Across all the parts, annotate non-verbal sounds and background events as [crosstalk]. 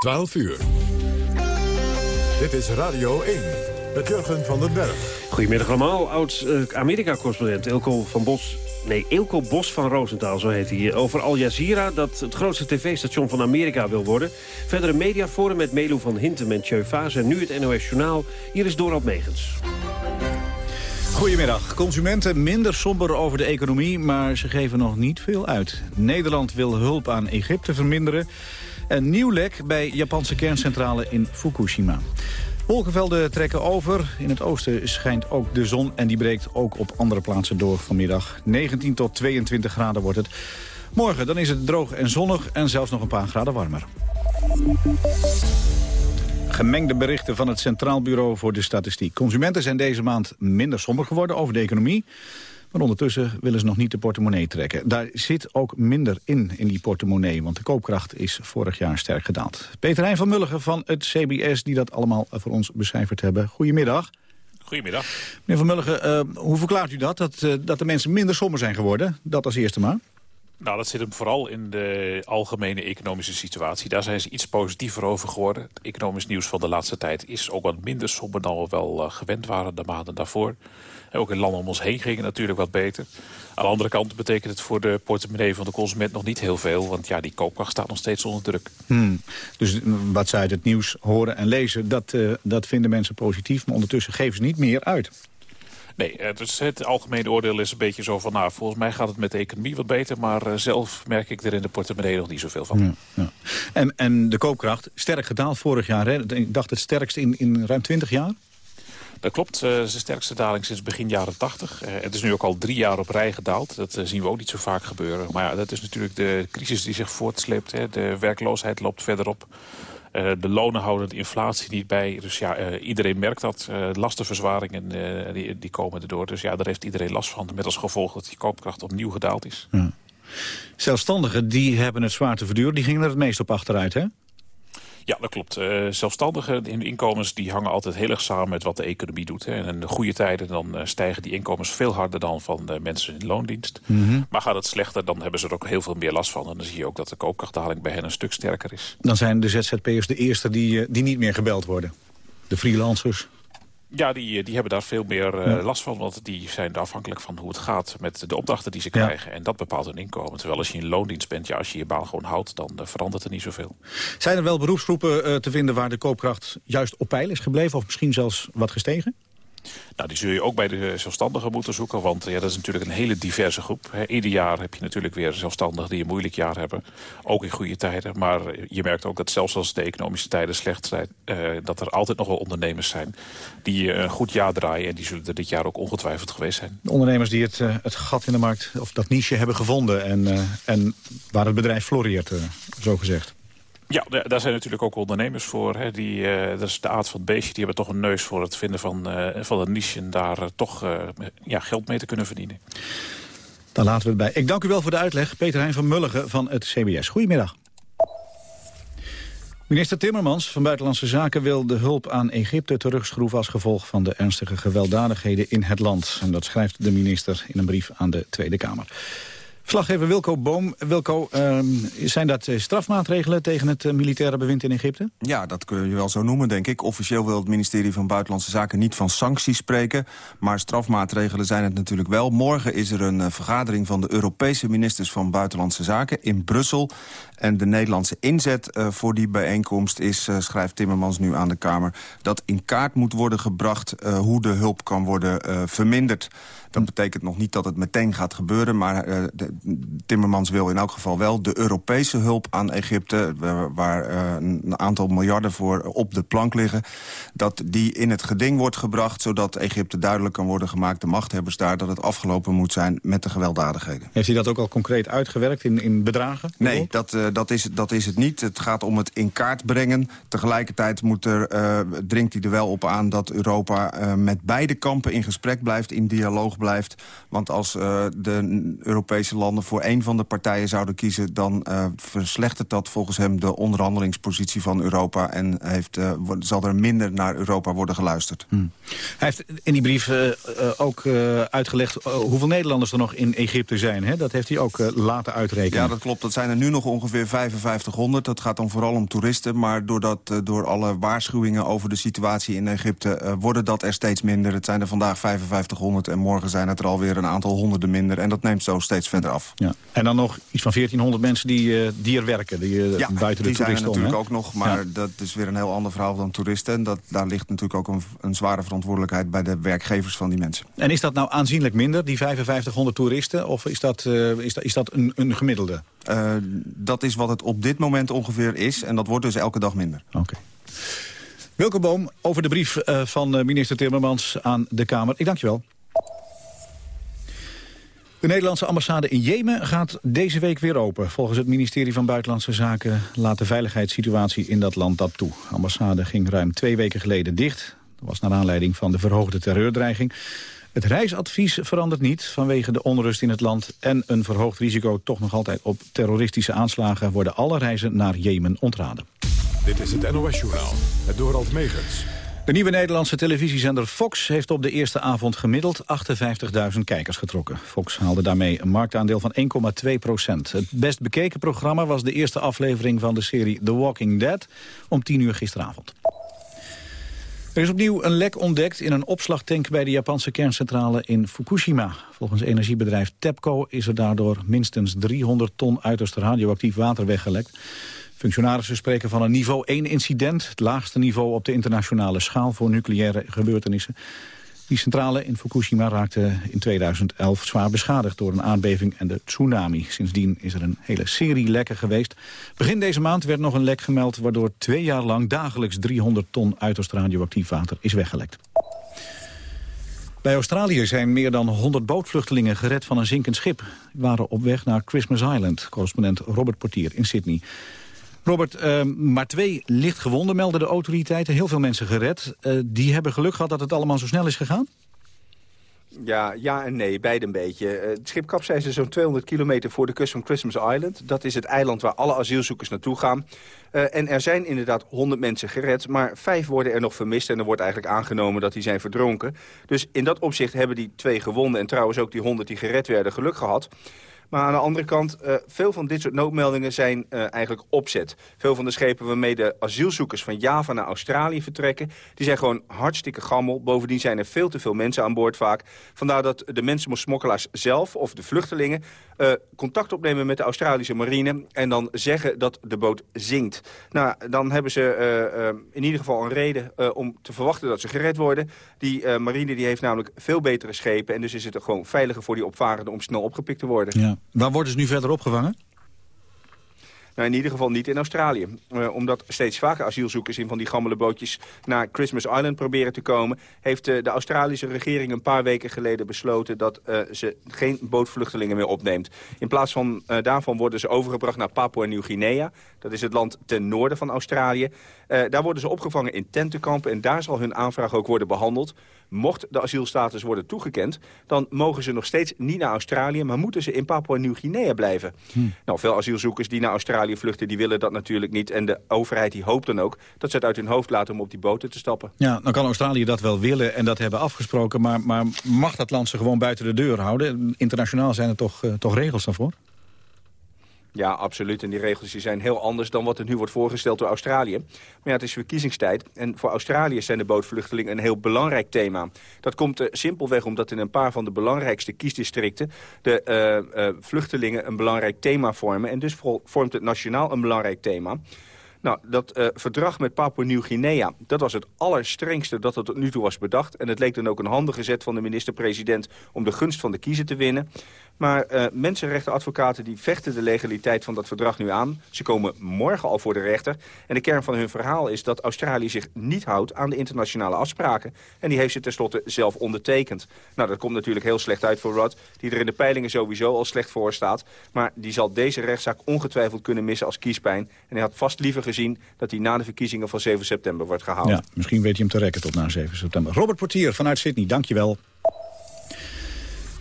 12 uur. Dit is Radio 1 met Jurgen van den Berg. Goedemiddag allemaal. Oud-Amerika-correspondent Ilko van Bos Nee, Ilko Bos van Roosentaal, zo heet hij. Over Al Jazeera, dat het grootste tv-station van Amerika wil worden. Verder een mediaforum met Melu van Hintem en Tjeu En nu het NOS Journaal. Hier is Dorald Megens. Goedemiddag. Consumenten minder somber over de economie, maar ze geven nog niet veel uit. Nederland wil hulp aan Egypte verminderen. Een nieuw lek bij Japanse kerncentrale in Fukushima. Wolkenvelden trekken over. In het oosten schijnt ook de zon en die breekt ook op andere plaatsen door vanmiddag. 19 tot 22 graden wordt het. Morgen dan is het droog en zonnig en zelfs nog een paar graden warmer. Gemengde berichten van het Centraal Bureau voor de Statistiek. Consumenten zijn deze maand minder somber geworden over de economie. Maar ondertussen willen ze nog niet de portemonnee trekken. Daar zit ook minder in, in die portemonnee, want de koopkracht is vorig jaar sterk gedaald. Peter Heijn van Mulligen van het CBS, die dat allemaal voor ons becijferd hebben. Goedemiddag. Goedemiddag. Meneer Van Mulligen, uh, hoe verklaart u dat, dat, uh, dat de mensen minder somber zijn geworden? Dat als eerste maar. Nou, dat zit hem vooral in de algemene economische situatie. Daar zijn ze iets positiever over geworden. Het economisch nieuws van de laatste tijd is ook wat minder somber dan we wel uh, gewend waren de maanden daarvoor. Ook in landen om ons heen ging het natuurlijk wat beter. Aan de andere kant betekent het voor de portemonnee van de consument nog niet heel veel. Want ja, die koopkracht staat nog steeds onder druk. Hmm. Dus wat zij uit het nieuws horen en lezen, dat, uh, dat vinden mensen positief. Maar ondertussen geven ze niet meer uit. Nee, dus het algemene oordeel is een beetje zo van... nou, volgens mij gaat het met de economie wat beter... maar uh, zelf merk ik er in de portemonnee nog niet zoveel van. Ja, ja. En, en de koopkracht, sterk gedaald vorig jaar. Hè? Ik dacht het sterkst in, in ruim 20 jaar? Dat klopt, uh, de sterkste daling sinds begin jaren 80. Uh, het is nu ook al drie jaar op rij gedaald. Dat uh, zien we ook niet zo vaak gebeuren. Maar ja, dat is natuurlijk de crisis die zich voortsleept. Hè. De werkloosheid loopt verder op. de lonen houden de inflatie niet bij. Dus ja, iedereen merkt dat. lastenverzwaringen die, die komen erdoor. Dus ja, daar heeft iedereen last van. Met als gevolg dat die koopkracht opnieuw gedaald is. Ja. Zelfstandigen die hebben het zwaar te verduren. Die gingen er het meest op achteruit, hè? Ja, dat klopt. Uh, zelfstandigen in inkomens die hangen altijd heel erg samen met wat de economie doet. Hè. En in de goede tijden dan uh, stijgen die inkomens veel harder dan van de mensen in loondienst. Mm -hmm. Maar gaat het slechter, dan hebben ze er ook heel veel meer last van. En dan zie je ook dat de koopkrachtdaling bij hen een stuk sterker is. Dan zijn de ZZP'ers de eerste die, uh, die niet meer gebeld worden. De freelancers. Ja, die, die hebben daar veel meer uh, last van. Want die zijn afhankelijk van hoe het gaat met de opdrachten die ze krijgen. En dat bepaalt hun inkomen. Terwijl als je in loondienst bent, ja, als je je baan gewoon houdt... dan uh, verandert er niet zoveel. Zijn er wel beroepsgroepen uh, te vinden waar de koopkracht juist op peil is gebleven? Of misschien zelfs wat gestegen? Nou, die zul je ook bij de zelfstandigen moeten zoeken. Want ja, dat is natuurlijk een hele diverse groep. Ieder jaar heb je natuurlijk weer zelfstandigen die een moeilijk jaar hebben. Ook in goede tijden. Maar je merkt ook dat zelfs als de economische tijden slecht zijn... Uh, dat er altijd nog wel ondernemers zijn die een goed jaar draaien. En die zullen er dit jaar ook ongetwijfeld geweest zijn. De ondernemers die het, het gat in de markt, of dat niche hebben gevonden... en, en waar het bedrijf floreert, zo gezegd. Ja, daar zijn natuurlijk ook ondernemers voor. Hè, die, uh, dat is de aard van het beestje. Die hebben toch een neus voor het vinden van, uh, van een niche... en daar uh, toch ja, geld mee te kunnen verdienen. Dan laten we het bij. Ik dank u wel voor de uitleg. Peter Heijn van Mulligen van het CBS. Goedemiddag. Minister Timmermans van Buitenlandse Zaken wil de hulp aan Egypte terugschroeven... als gevolg van de ernstige gewelddadigheden in het land. En dat schrijft de minister in een brief aan de Tweede Kamer. Verslaggever Wilco Boom. Wilco, uh, zijn dat eh, strafmaatregelen tegen het uh, militaire bewind in Egypte? Ja, dat kun je wel zo noemen, denk ik. Officieel wil het ministerie van Buitenlandse Zaken niet van sancties spreken. Maar strafmaatregelen zijn het natuurlijk wel. Morgen is er een uh, vergadering van de Europese ministers van Buitenlandse Zaken in Brussel. En de Nederlandse inzet voor die bijeenkomst is, schrijft Timmermans nu aan de Kamer... dat in kaart moet worden gebracht hoe de hulp kan worden verminderd. Dat betekent nog niet dat het meteen gaat gebeuren... maar uh, de, Timmermans wil in elk geval wel de Europese hulp aan Egypte... waar uh, een aantal miljarden voor op de plank liggen... dat die in het geding wordt gebracht... zodat Egypte duidelijk kan worden gemaakt, de machthebbers daar... dat het afgelopen moet zijn met de gewelddadigheden. Heeft hij dat ook al concreet uitgewerkt in, in bedragen? Nee, dat, uh, dat, is, dat is het niet. Het gaat om het in kaart brengen. Tegelijkertijd moet er, dringt hij er wel op aan dat Europa met beide kampen in gesprek blijft... in dialoog blijft. Want als uh, de Europese landen voor één van de partijen zouden kiezen... dan uh, verslechtert dat volgens hem de onderhandelingspositie van Europa... en heeft, uh, zal er minder naar Europa worden geluisterd. Hmm. Hij heeft in die brief ook uitgelegd hoeveel Nederlanders er nog in Egypte zijn. Hè? Dat heeft hij ook laten uitrekenen. Ja, dat klopt. Dat zijn er nu nog ongeveer 5500. Dat gaat dan vooral om toeristen. Maar doordat, door alle waarschuwingen over de situatie in Egypte... worden dat er steeds minder. Het zijn er vandaag 5500 en morgen zijn het er alweer een aantal honderden minder. En dat neemt zo steeds verder af. Ja. En dan nog iets van 1400 mensen die, uh, die er werken, die uh, ja, buiten de die zijn er natuurlijk om, ook nog. Maar ja. dat is weer een heel ander verhaal dan toeristen. En dat, daar ligt natuurlijk ook een, een, zware verantwoordelijkheid bij de werkgevers van die mensen. En is dat nou aanzienlijk minder, die 5500 toeristen? Of is dat, uh, is dat, is dat een, een gemiddelde? dat is wat het op dit moment ongeveer is. En dat wordt dus elke dag minder. Oké. Okay. Wilke Boom over de brief van minister Timmermans aan de Kamer. Ik dank je wel. De Nederlandse ambassade in Jemen gaat deze week weer open. Volgens het ministerie van Buitenlandse Zaken laat de veiligheidssituatie in dat land dat toe. De ambassade ging ruim twee weken geleden dicht. Dat was naar aanleiding van de verhoogde terreurdreiging. Het reisadvies verandert niet vanwege de onrust in het land... en een verhoogd risico toch nog altijd op terroristische aanslagen... worden alle reizen naar Jemen ontraden. Dit is het NOS-journaal, het Dorald Megens. De nieuwe Nederlandse televisiezender Fox heeft op de eerste avond gemiddeld 58.000 kijkers getrokken. Fox haalde daarmee een marktaandeel van 1,2 procent. Het best bekeken programma was de eerste aflevering van de serie The Walking Dead om 10 uur gisteravond. Er is opnieuw een lek ontdekt in een opslagtank bij de Japanse kerncentrale in Fukushima. Volgens energiebedrijf TEPCO is er daardoor minstens 300 ton uiterst radioactief water weggelekt. Functionarissen spreken van een niveau 1-incident... het laagste niveau op de internationale schaal voor nucleaire gebeurtenissen. Die centrale in Fukushima raakte in 2011 zwaar beschadigd... door een aardbeving en de tsunami. Sindsdien is er een hele serie lekken geweest. Begin deze maand werd nog een lek gemeld... waardoor twee jaar lang dagelijks 300 ton uiterst radioactief water is weggelekt. Bij Australië zijn meer dan 100 bootvluchtelingen gered van een zinkend schip. Die waren op weg naar Christmas Island, correspondent Robert Portier in Sydney. Robert, uh, maar twee lichtgewonden melden de autoriteiten. Heel veel mensen gered. Uh, die hebben geluk gehad dat het allemaal zo snel is gegaan? Ja, ja en nee, beide een beetje. Het schip kapseisde zo'n 200 kilometer voor de kust van Christmas Island. Dat is het eiland waar alle asielzoekers naartoe gaan. Uh, en er zijn inderdaad 100 mensen gered, maar vijf worden er nog vermist... en er wordt eigenlijk aangenomen dat die zijn verdronken. Dus in dat opzicht hebben die twee gewonden... en trouwens ook die 100 die gered werden geluk gehad. Maar aan de andere kant, uh, veel van dit soort noodmeldingen zijn uh, eigenlijk opzet. Veel van de schepen waarmee de asielzoekers van Java naar Australië vertrekken... die zijn gewoon hartstikke gammel. Bovendien zijn er veel te veel mensen aan boord vaak. Vandaar dat de mensensmokkelaars zelf of de vluchtelingen... Uh, contact opnemen met de Australische marine... en dan zeggen dat de boot zinkt. Nou, dan hebben ze in ieder geval een reden om te verwachten dat ze gered worden. Die marine die heeft namelijk veel betere schepen... en dus is het er gewoon veiliger voor die opvarenden om snel opgepikt te worden. Ja. Waar worden ze nu verder opgevangen? Nou, in ieder geval niet in Australië. Uh, omdat steeds vaker asielzoekers in van die gammele bootjes naar Christmas Island proberen te komen... heeft uh, de Australische regering een paar weken geleden besloten... dat uh, ze geen bootvluchtelingen meer opneemt. In plaats van daarvan worden ze overgebracht naar Papua Nieuw-Guinea. Dat is het land ten noorden van Australië. daar worden ze opgevangen in tentenkampen en daar zal hun aanvraag ook worden behandeld. Mocht de asielstatus worden toegekend, dan mogen ze nog steeds niet naar Australië... maar moeten ze in Papua Nieuw-Guinea blijven. Hm. Nou, veel asielzoekers die naar Australië vluchten, die willen dat natuurlijk niet. En de overheid die hoopt dan ook dat ze het uit hun hoofd laten om op die boten te stappen. Ja, dan kan Australië dat wel willen en dat hebben afgesproken... maar, maar mag dat land ze gewoon buiten de deur houden? Internationaal zijn er toch, uh, toch regels daarvoor? Ja, absoluut. En die regels die zijn heel anders dan wat er nu wordt voorgesteld door Australië. Maar ja, het is verkiezingstijd. En voor Australië zijn de bootvluchtelingen een heel belangrijk thema. Dat komt uh, simpelweg omdat in een paar van de belangrijkste kiesdistricten... de uh, uh, vluchtelingen een belangrijk thema vormen. En dus vormt het nationaal een belangrijk thema. Nou, dat uh, verdrag met Papua-Nieuw-Guinea... dat was het allerstrengste dat er tot nu toe was bedacht. En het leek dan ook een handige zet van de minister-president... om de gunst van de kiezer te winnen. Maar uh, mensenrechtenadvocaten die vechten de legaliteit van dat verdrag nu aan. Ze komen morgen al voor de rechter. En de kern van hun verhaal is dat Australië zich niet houdt aan de internationale afspraken. En die heeft ze tenslotte zelf ondertekend. Nou, dat komt natuurlijk heel slecht uit voor Rudd, die er in de peilingen sowieso al slecht voor staat. Maar die zal deze rechtszaak ongetwijfeld kunnen missen als kiespijn. En hij had vast liever gezien dat hij na de verkiezingen van 7 september wordt gehaald. Ja, misschien weet hij hem te rekken tot na 7 september. Robert Portier vanuit Sydney, dankjewel.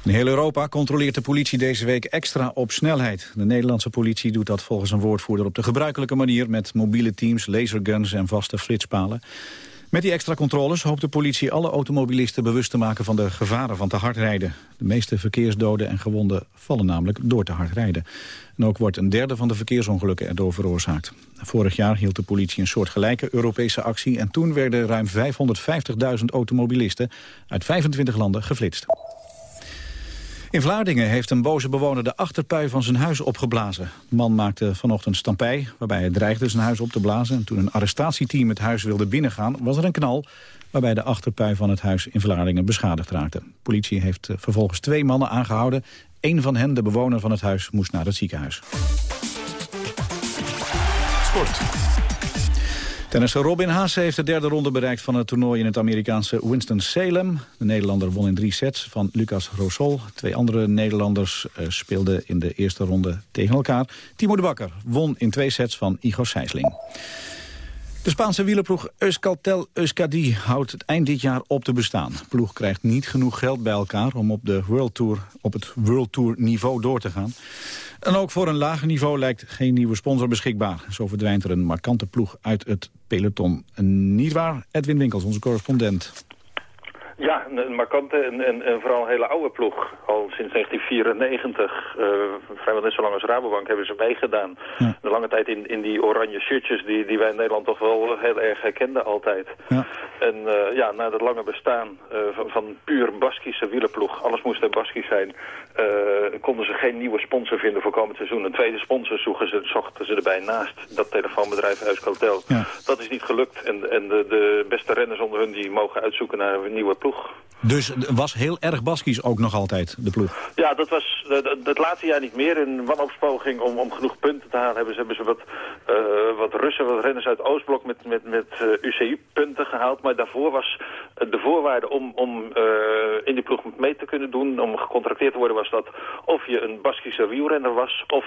In heel Europa controleert de politie deze week extra op snelheid. De Nederlandse politie doet dat volgens een woordvoerder op de gebruikelijke manier... met mobiele teams, laserguns en vaste flitspalen. Met die extra controles hoopt de politie alle automobilisten bewust te maken van de gevaren van te hard rijden. De meeste verkeersdoden en gewonden vallen namelijk door te hard rijden. En ook wordt een derde van de verkeersongelukken erdoor veroorzaakt. Vorig jaar hield de politie een soortgelijke Europese actie... en toen werden ruim 550.000 automobilisten uit 25 landen geflitst. In Vlaardingen heeft een boze bewoner de achterpui van zijn huis opgeblazen. De man maakte vanochtend stampij, waarbij hij dreigde zijn huis op te blazen. En toen een arrestatieteam het huis wilde binnengaan, was er een knal... waarbij de achterpui van het huis in Vlaardingen beschadigd raakte. De politie heeft eh, vervolgens twee mannen aangehouden. Eén van hen, de bewoner van het huis, moest naar het ziekenhuis. Sport. Tennisser Robin Haase heeft de derde ronde bereikt van het toernooi in het Amerikaanse Winston-Salem. De Nederlander won in drie sets van Lucas Rosol. Twee andere Nederlanders uh, speelden in de eerste ronde tegen elkaar. Timo de Bakker won in twee sets van Igor Sijsling. De Spaanse wielerploeg Euskaltel Euskadi houdt het eind dit jaar op te bestaan. De ploeg krijgt niet genoeg geld bij elkaar om op, de World Tour, op het World Tour niveau door te gaan. En ook voor een lager niveau lijkt geen nieuwe sponsor beschikbaar. Zo verdwijnt er een markante ploeg uit het peloton. Niet waar, Edwin Winkels, onze correspondent. Ja, een markante en, en, en, vooral een hele oude ploeg. Al sinds 1994, uh, eh, vrijwel net zo lang als Rabobank, hebben ze meegedaan. Ja. De lange tijd in, in die oranje shirtjes die, die wij in Nederland toch wel heel erg herkenden altijd. Ja. En uh, ja, na dat lange bestaan uh, van, van puur Baskische wielerploeg, alles moest er Baskisch zijn, konden ze geen nieuwe sponsor vinden voor komend seizoen. Een tweede sponsor zochten ze, zochten ze erbij naast dat telefoonbedrijf. Ja. Dat is niet gelukt en, en de, de beste renners onder hun die mogen uitzoeken naar een nieuwe ploeg. Dus was heel erg Baskisch ook nog altijd, de ploeg? Ja, dat was het laatste jaar niet meer. In wanopspoging om, om genoeg punten te halen hebben ze, hebben ze wat, uh, wat Russen, wat renners uit Oostblok met, met, met uh, eh, UCI-punten gehaald. Maar daarvoor was de voorwaarde om, om uh, in die ploeg mee te kunnen doen, om gecontracteerd te worden, was dat of je een Baskische wielrenner was, of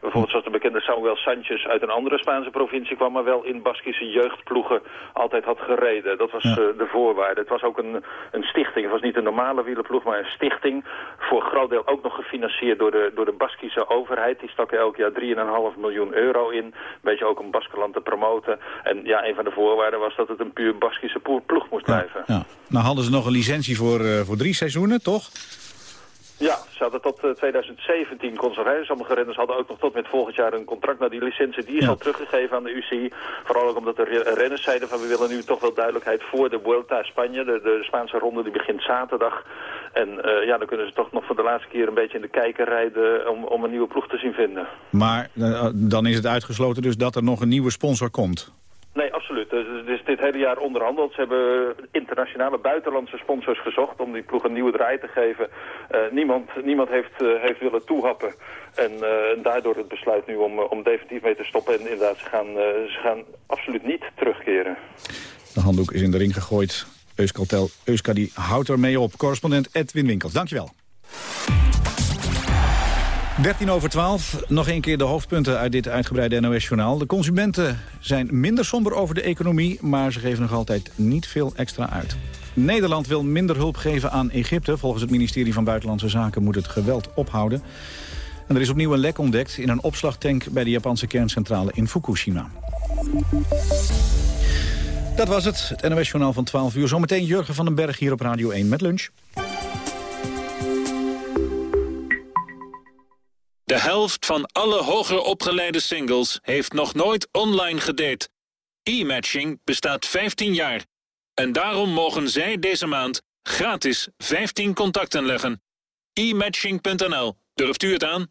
bijvoorbeeld zoals de bekende Samuel Sanchez uit een andere Spaanse provincie kwam, maar wel in Baskische jeugdploegen altijd had gereden. Dat was ja. de voorwaarde. Het was ook een een stichting. Het was niet een normale wielerploeg, maar een stichting. Voor een groot deel ook nog gefinancierd door de, door de Baskische overheid. Die stak elk jaar 3,5 miljoen euro in. Een beetje ook om Baskeland te promoten. En ja, een van de voorwaarden was dat het een puur Baskische ploeg moest blijven. Ja, Nou hadden ze nog een licentie voor, uh, voor drie seizoenen, toch? Ja, ze hadden tot 2017 eh, rijden. Sommige renners hadden ook nog tot met volgend jaar een contract. Maar die licentie die is al teruggegeven aan de UCI. Vooral ook omdat de renners zeiden van we willen nu toch wel duidelijkheid voor de Vuelta Spanje. De, de Spaanse ronde die begint zaterdag. En uh, ja, dan kunnen ze toch nog voor de laatste keer een beetje in de kijker rijden om, om een nieuwe ploeg te zien vinden. Maar uh, dan is het uitgesloten dus dat er nog een nieuwe sponsor komt? Nee, absoluut. Dus, dus dit hele jaar onderhandeld. Ze hebben internationale buitenlandse sponsors gezocht om die ploeg een nieuwe draai te geven. Uh, niemand niemand heeft, uh, heeft willen toehappen. En uh, daardoor het besluit nu om, om definitief mee te stoppen. En inderdaad, ze gaan, ze gaan absoluut niet terugkeren. De handdoek is in de ring gegooid. Euskaltel Euskadi houdt er mee op. Correspondent Edwin Winkels, dankjewel. 13 over 12. Nog een keer de hoofdpunten uit dit uitgebreide NOS-journaal. De consumenten zijn minder somber over de economie... maar ze geven nog altijd niet veel extra uit. Nederland wil minder hulp geven aan Egypte. Volgens het ministerie van Buitenlandse Zaken moet het geweld ophouden. En er is opnieuw een lek ontdekt in een opslagtank... bij de Japanse kerncentrale in Fukushima. Dat was het, het NOS-journaal van 12 uur. Zometeen Jurgen van den Berg hier op Radio 1 met lunch. De helft van alle hoger opgeleide singles heeft nog nooit online gedate. E-matching bestaat 15 jaar. En daarom mogen zij deze maand gratis 15 contacten leggen. e-matching.nl. Durft u het aan?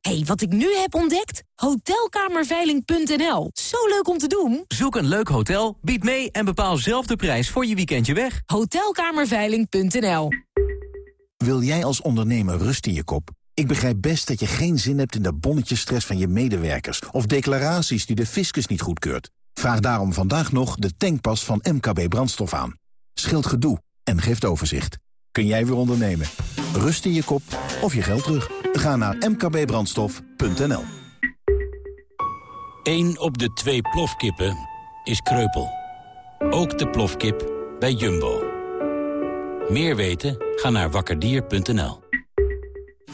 hey, wat ik nu heb ontdekt? Hotelkamerveiling.nl. Zo leuk om te doen. Zoek een leuk hotel, bied mee en bepaal zelf de prijs voor je weekendje weg. Hotelkamerveiling.nl. Wil jij als ondernemer rust in je kop? Ik begrijp best dat je geen zin hebt in de bonnetjesstress van je medewerkers... of declaraties die de fiscus niet goedkeurt. Vraag daarom vandaag nog de tankpas van MKB Brandstof aan. Scheelt gedoe en geeft overzicht. Kun jij weer ondernemen? Rust in je kop of je geld terug? Ga naar mkbbrandstof.nl Eén op de twee plofkippen is kreupel. Ook de plofkip bij Jumbo. Meer weten? Ga naar wakkerdier.nl.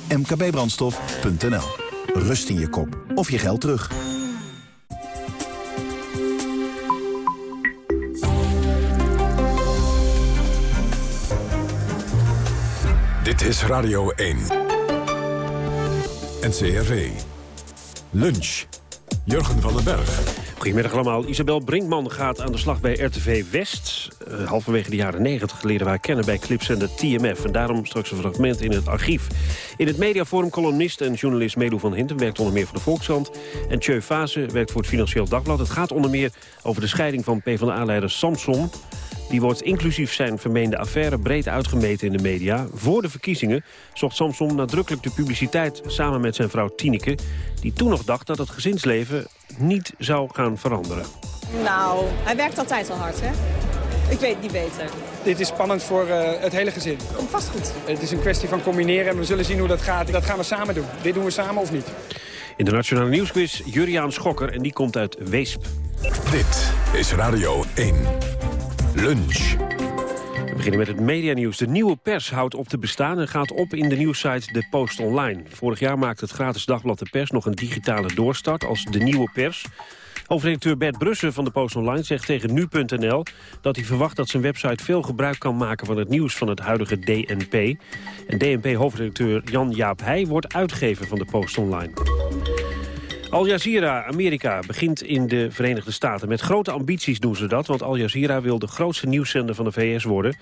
mkbbrandstof.nl. Rust in je kop of je geld terug. Dit is Radio 1. NCRV. Lunch. Jurgen van den Berg. Goedemiddag allemaal. Isabel Brinkman gaat aan de slag bij RTV West. Uh, halverwege de jaren 90 leren we haar kennen bij clipzender TMF. En daarom straks een fragment in het archief. In het mediaforum columnist en journalist Melo van Hintem... werkt onder meer voor de Volkskrant. En Tjeu Fase werkt voor het Financieel Dagblad. Het gaat onder meer over de scheiding van PvdA-leider Samson... Die wordt inclusief zijn vermeende affaire breed uitgemeten in de media. Voor de verkiezingen zocht Samson nadrukkelijk de publiciteit samen met zijn vrouw Tineke... die toen nog dacht dat het gezinsleven niet zou gaan veranderen. Nou, hij werkt altijd al hard, hè? Ik weet het niet beter. Dit is spannend voor uh, het hele gezin. Komt vast goed. Het is een kwestie van combineren en we zullen zien hoe dat gaat. Dat gaan we samen doen. Dit doen we samen of niet? In de Nationale Nieuwsquiz Juriaan Schokker en die komt uit Weesp. Dit is Radio 1. Lunch. We beginnen met het medianieuws. De nieuwe pers houdt op te bestaan en gaat op in de nieuwssite De Post Online. Vorig jaar maakte het gratis dagblad De Pers nog een digitale doorstart als De Nieuwe Pers. Hoofdredacteur Bert Brussen van de Post Online zegt tegen nu.nl... dat hij verwacht dat zijn website veel gebruik kan maken van het nieuws van het huidige DNP. En DNP-hoofdredacteur Jan-Jaap Heij wordt uitgever van de Post Online. Al Jazeera, Amerika, begint in de Verenigde Staten. Met grote ambities doen ze dat, want Al Jazeera wil de grootste nieuwszender van de VS worden.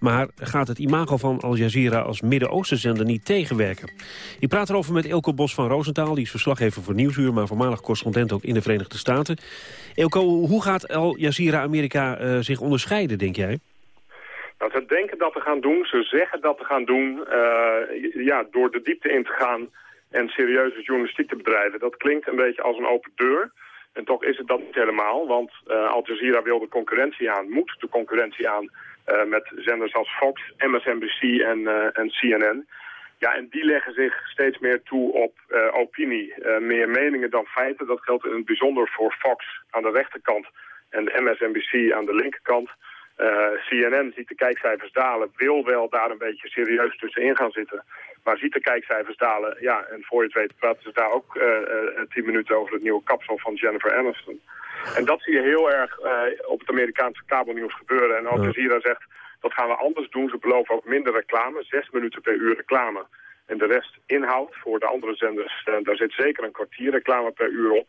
Maar gaat het imago van Al Jazeera als Midden-Oosten-zender niet tegenwerken? Ik praat erover met Elko Bos van Roosentaal. Die is verslaggever voor Nieuwsuur, maar voormalig correspondent ook in de Verenigde Staten. Elko, hoe gaat Al Jazeera Amerika uh, zich onderscheiden, denk jij? Nou, ze denken dat te gaan doen, ze zeggen dat te gaan doen, uh, ja, door de diepte in te gaan en serieuze journalistiek te bedrijven. Dat klinkt een beetje als een open deur. En toch is het dat niet helemaal, want uh, Al Jazeera wil de concurrentie aan, moet de concurrentie aan uh, met zenders als Fox, MSNBC en, uh, en CNN. Ja, en die leggen zich steeds meer toe op opinie. meer meningen dan feiten. Dat geldt in het bijzonder voor Fox aan de rechterkant en MSNBC aan de linkerkant. CNN ziet de kijkcijfers dalen, wil wel daar een beetje serieus tussenin gaan zitten. Maar ziet de kijkcijfers dalen, ja, en voor je het weet praten ze daar ook uh, uh, tien minuten over het nieuwe kapsel van Jennifer Aniston. En dat zie je heel erg uh, op het Amerikaanse kabelnieuws gebeuren. En Al Jazeera zegt, dat gaan we anders doen. Ze beloven ook minder reclame, zes minuten per uur reclame. En de rest inhoud voor de andere zenders, daar zit zeker een kwartier reclame per uur op.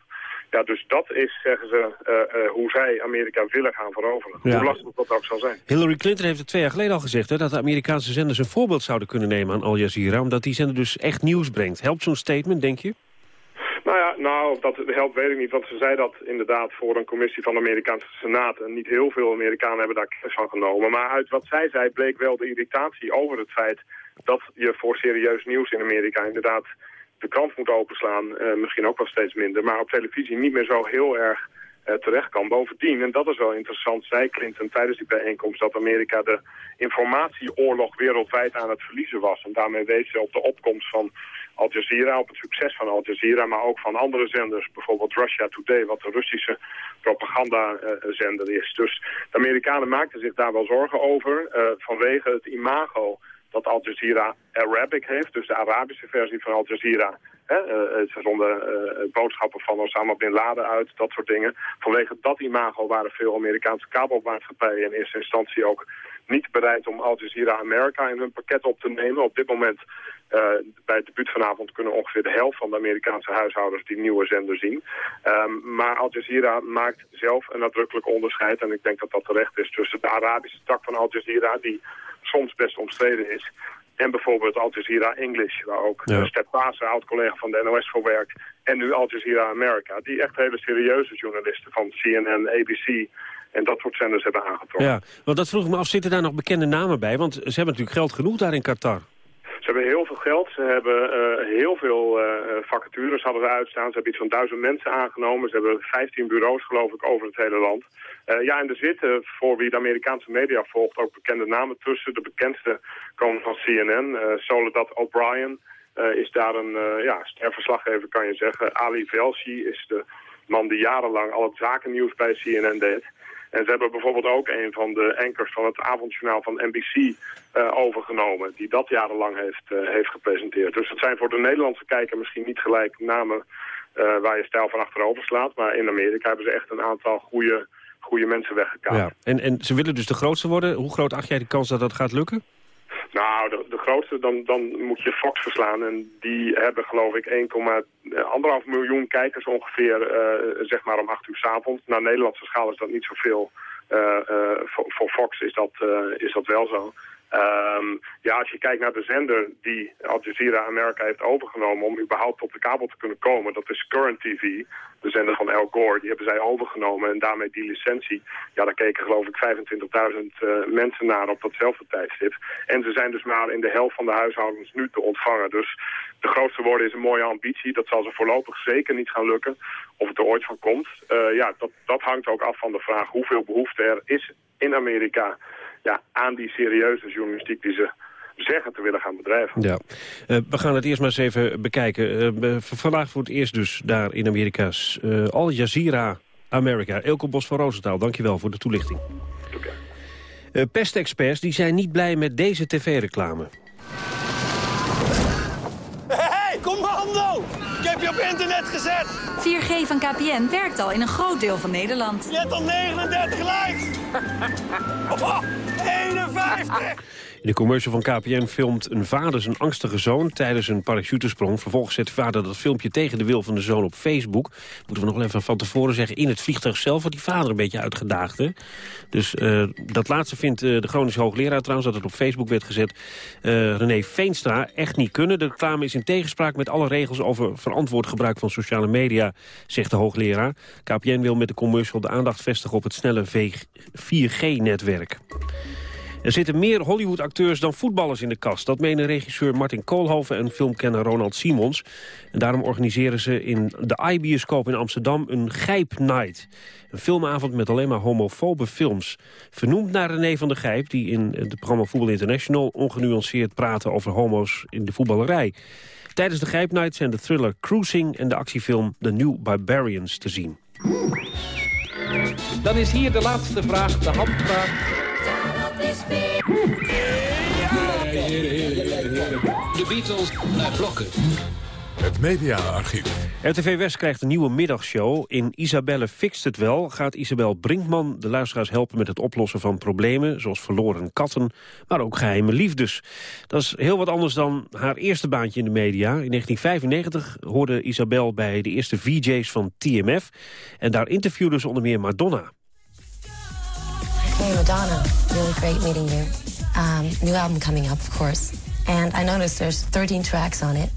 Ja, dus dat is, zeggen ze, uh, uh, hoe zij Amerika willen gaan veroveren. Ja. Hoe lastig dat ook zal zijn. Hillary Clinton heeft het twee jaar geleden al gezegd... Hè, dat de Amerikaanse zenders een voorbeeld zouden kunnen nemen aan Al Jazeera... omdat die zender dus echt nieuws brengt. Helpt zo'n statement, denk je? Nou ja, nou, of dat helpt weet ik niet. Want ze zei dat inderdaad voor een commissie van de Amerikaanse Senaat. En niet heel veel Amerikanen hebben daar kennis van genomen. Maar uit wat zij zei bleek wel de irritatie over het feit... dat je voor serieus nieuws in Amerika inderdaad de krant moet openslaan, uh, misschien ook wel steeds minder, maar op televisie niet meer zo heel erg uh, terecht kan. Bovendien, en dat is wel interessant, zei Clinton tijdens die bijeenkomst dat Amerika de informatieoorlog wereldwijd aan het verliezen was. En daarmee wees ze op de opkomst van Al Jazeera, op het succes van Al Jazeera, maar ook van andere zenders, bijvoorbeeld Russia Today, wat de Russische propagandazender is. Dus de Amerikanen maakten zich daar wel zorgen over vanwege het imago dat Al Jazeera Arabic heeft, dus de Arabische versie van Al Jazeera. Hè, uh, ze zonden uh, boodschappen van Osama Bin Laden uit, dat soort dingen. Vanwege dat imago waren veel Amerikaanse kabelmaatschappijen in eerste instantie ook niet bereid om Al Jazeera Amerika in hun pakket op te nemen. Op dit moment, bij het debuut vanavond, kunnen ongeveer de helft van de Amerikaanse huishoudens die nieuwe zender zien. Um, maar Al Jazeera maakt zelf een nadrukkelijk onderscheid. En ik denk dat dat terecht is tussen de Arabische tak van Al Jazeera, die soms best omstreden is. En bijvoorbeeld Al Jazeera English, waar ook ja. Paas, oud-collega van de NOS voor werkt. En nu Al Jazeera Amerika, die echt hele serieuze journalisten van CNN, ABC en dat soort zenders hebben aangetrokken. Ja, want dat vroeg me af, zitten daar nog bekende namen bij? Want ze hebben natuurlijk geld genoeg daar in Qatar. Ze hebben heel veel geld, ze hebben uh, heel veel uh, vacatures hadden ze uitstaan. Ze hebben iets van duizend mensen aangenomen. Ze hebben 15 bureaus geloof ik over het hele land. Ja, en er zitten, voor wie de Amerikaanse media volgt, ook bekende namen tussen. De bekendste komen van CNN. Soledad O'Brien is daar een ja, sterverslaggever, kan je zeggen. Ali Velshi is de man die jarenlang al het zakennieuws bij CNN deed. En ze hebben bijvoorbeeld ook een van de ankers van het avondjournaal van NBC overgenomen. Die dat jarenlang heeft, heeft gepresenteerd. Dus het zijn voor de Nederlandse kijker misschien niet gelijk namen waar je stijl van achterover slaat. Maar in Amerika hebben ze echt een aantal goede, goede mensen weggekaapt. Ja. En, en ze willen dus de grootste worden. Hoe groot acht jij de kans dat dat gaat lukken? Nou, de, de, grootste, dan, dan moet je Fox verslaan. En die hebben geloof ik 1,5 miljoen kijkers ongeveer, uh, zeg maar om 8 uur s. Naar Nederlandse schaal is dat niet zoveel. Uh, voor, voor, Fox is dat, is dat wel zo. Um, ja, als je kijkt naar de zender die Al Jazeera Amerika heeft overgenomen om überhaupt op de kabel te kunnen komen, dat is Current TV, de zender van Al Gore, die hebben zij overgenomen en daarmee die licentie, ja, daar keken geloof ik 25.000 uh, mensen naar op datzelfde tijdstip. En ze zijn dus maar in de helft van de huishoudens nu te ontvangen. Dus de grootste worden is een mooie ambitie, dat zal ze voorlopig zeker niet gaan lukken. Of het er ooit van komt, uh, ja, dat, dat hangt ook af van de vraag hoeveel behoefte er is in Amerika ja, aan die serieuze journalistiek die ze zeggen te willen gaan bedrijven. Ja. Uh, we gaan het eerst maar eens even bekijken. Uh, vandaag voor het eerst dus daar in Amerika's uh, Al Jazeera Amerika. Elko Bos van Roosentaal, dankjewel voor de toelichting. Okay. pestexperts die zijn niet blij met deze tv-reclame. Hey, commando! Ik heb je op internet gezet! 4G van KPN werkt al in een groot deel van Nederland. Je hebt al 39 likes! [laughs] oh, 51! In de commercial van KPN filmt een vader zijn angstige zoon tijdens een parachutesprong. Vervolgens zet de vader dat filmpje tegen de wil van de zoon op Facebook. Moeten we nog even van tevoren zeggen. In het vliegtuig zelf wordt die vader een beetje uitgedaagd. Dus uh, dat laatste vindt uh, de Groningse hoogleraar trouwens, dat het op Facebook werd gezet. Uh, René Veenstra echt niet kunnen. De reclame is in tegenspraak met alle regels over verantwoord gebruik van sociale media, zegt de hoogleraar. KPN wil met de commercial de aandacht vestigen op het snelle 4G-netwerk. Er zitten meer Hollywood-acteurs dan voetballers in de kast. Dat menen regisseur Martin Koolhoven en filmkenner Ronald Simons. En daarom organiseren ze in de iBioscoop in Amsterdam een Gijp Night. Een filmavond met alleen maar homofobe films. Vernoemd naar René van der Gijp, die in het programma Voetbal International... ongenuanceerd praten over homo's in de voetballerij. Tijdens de Gijp Night zijn de thriller Cruising en de actiefilm The New Barbarians te zien. Dan is hier de laatste vraag, de handvraag. De Beatles naar blokken. Het mediaarchief. RTV West krijgt een nieuwe middagshow. In Isabelle Fixt het wel gaat Isabel Brinkman de luisteraars helpen met het oplossen van problemen... zoals verloren katten, maar ook geheime liefdes. Dat is heel wat anders dan haar eerste baantje in de media. In 1995 hoorde Isabel bij de eerste VJ's van TMF... en daar interviewde ze onder meer Madonna. Hey Madonna, really great meeting you. Um, new album coming up, of course. And I noticed there's 13 tracks on it.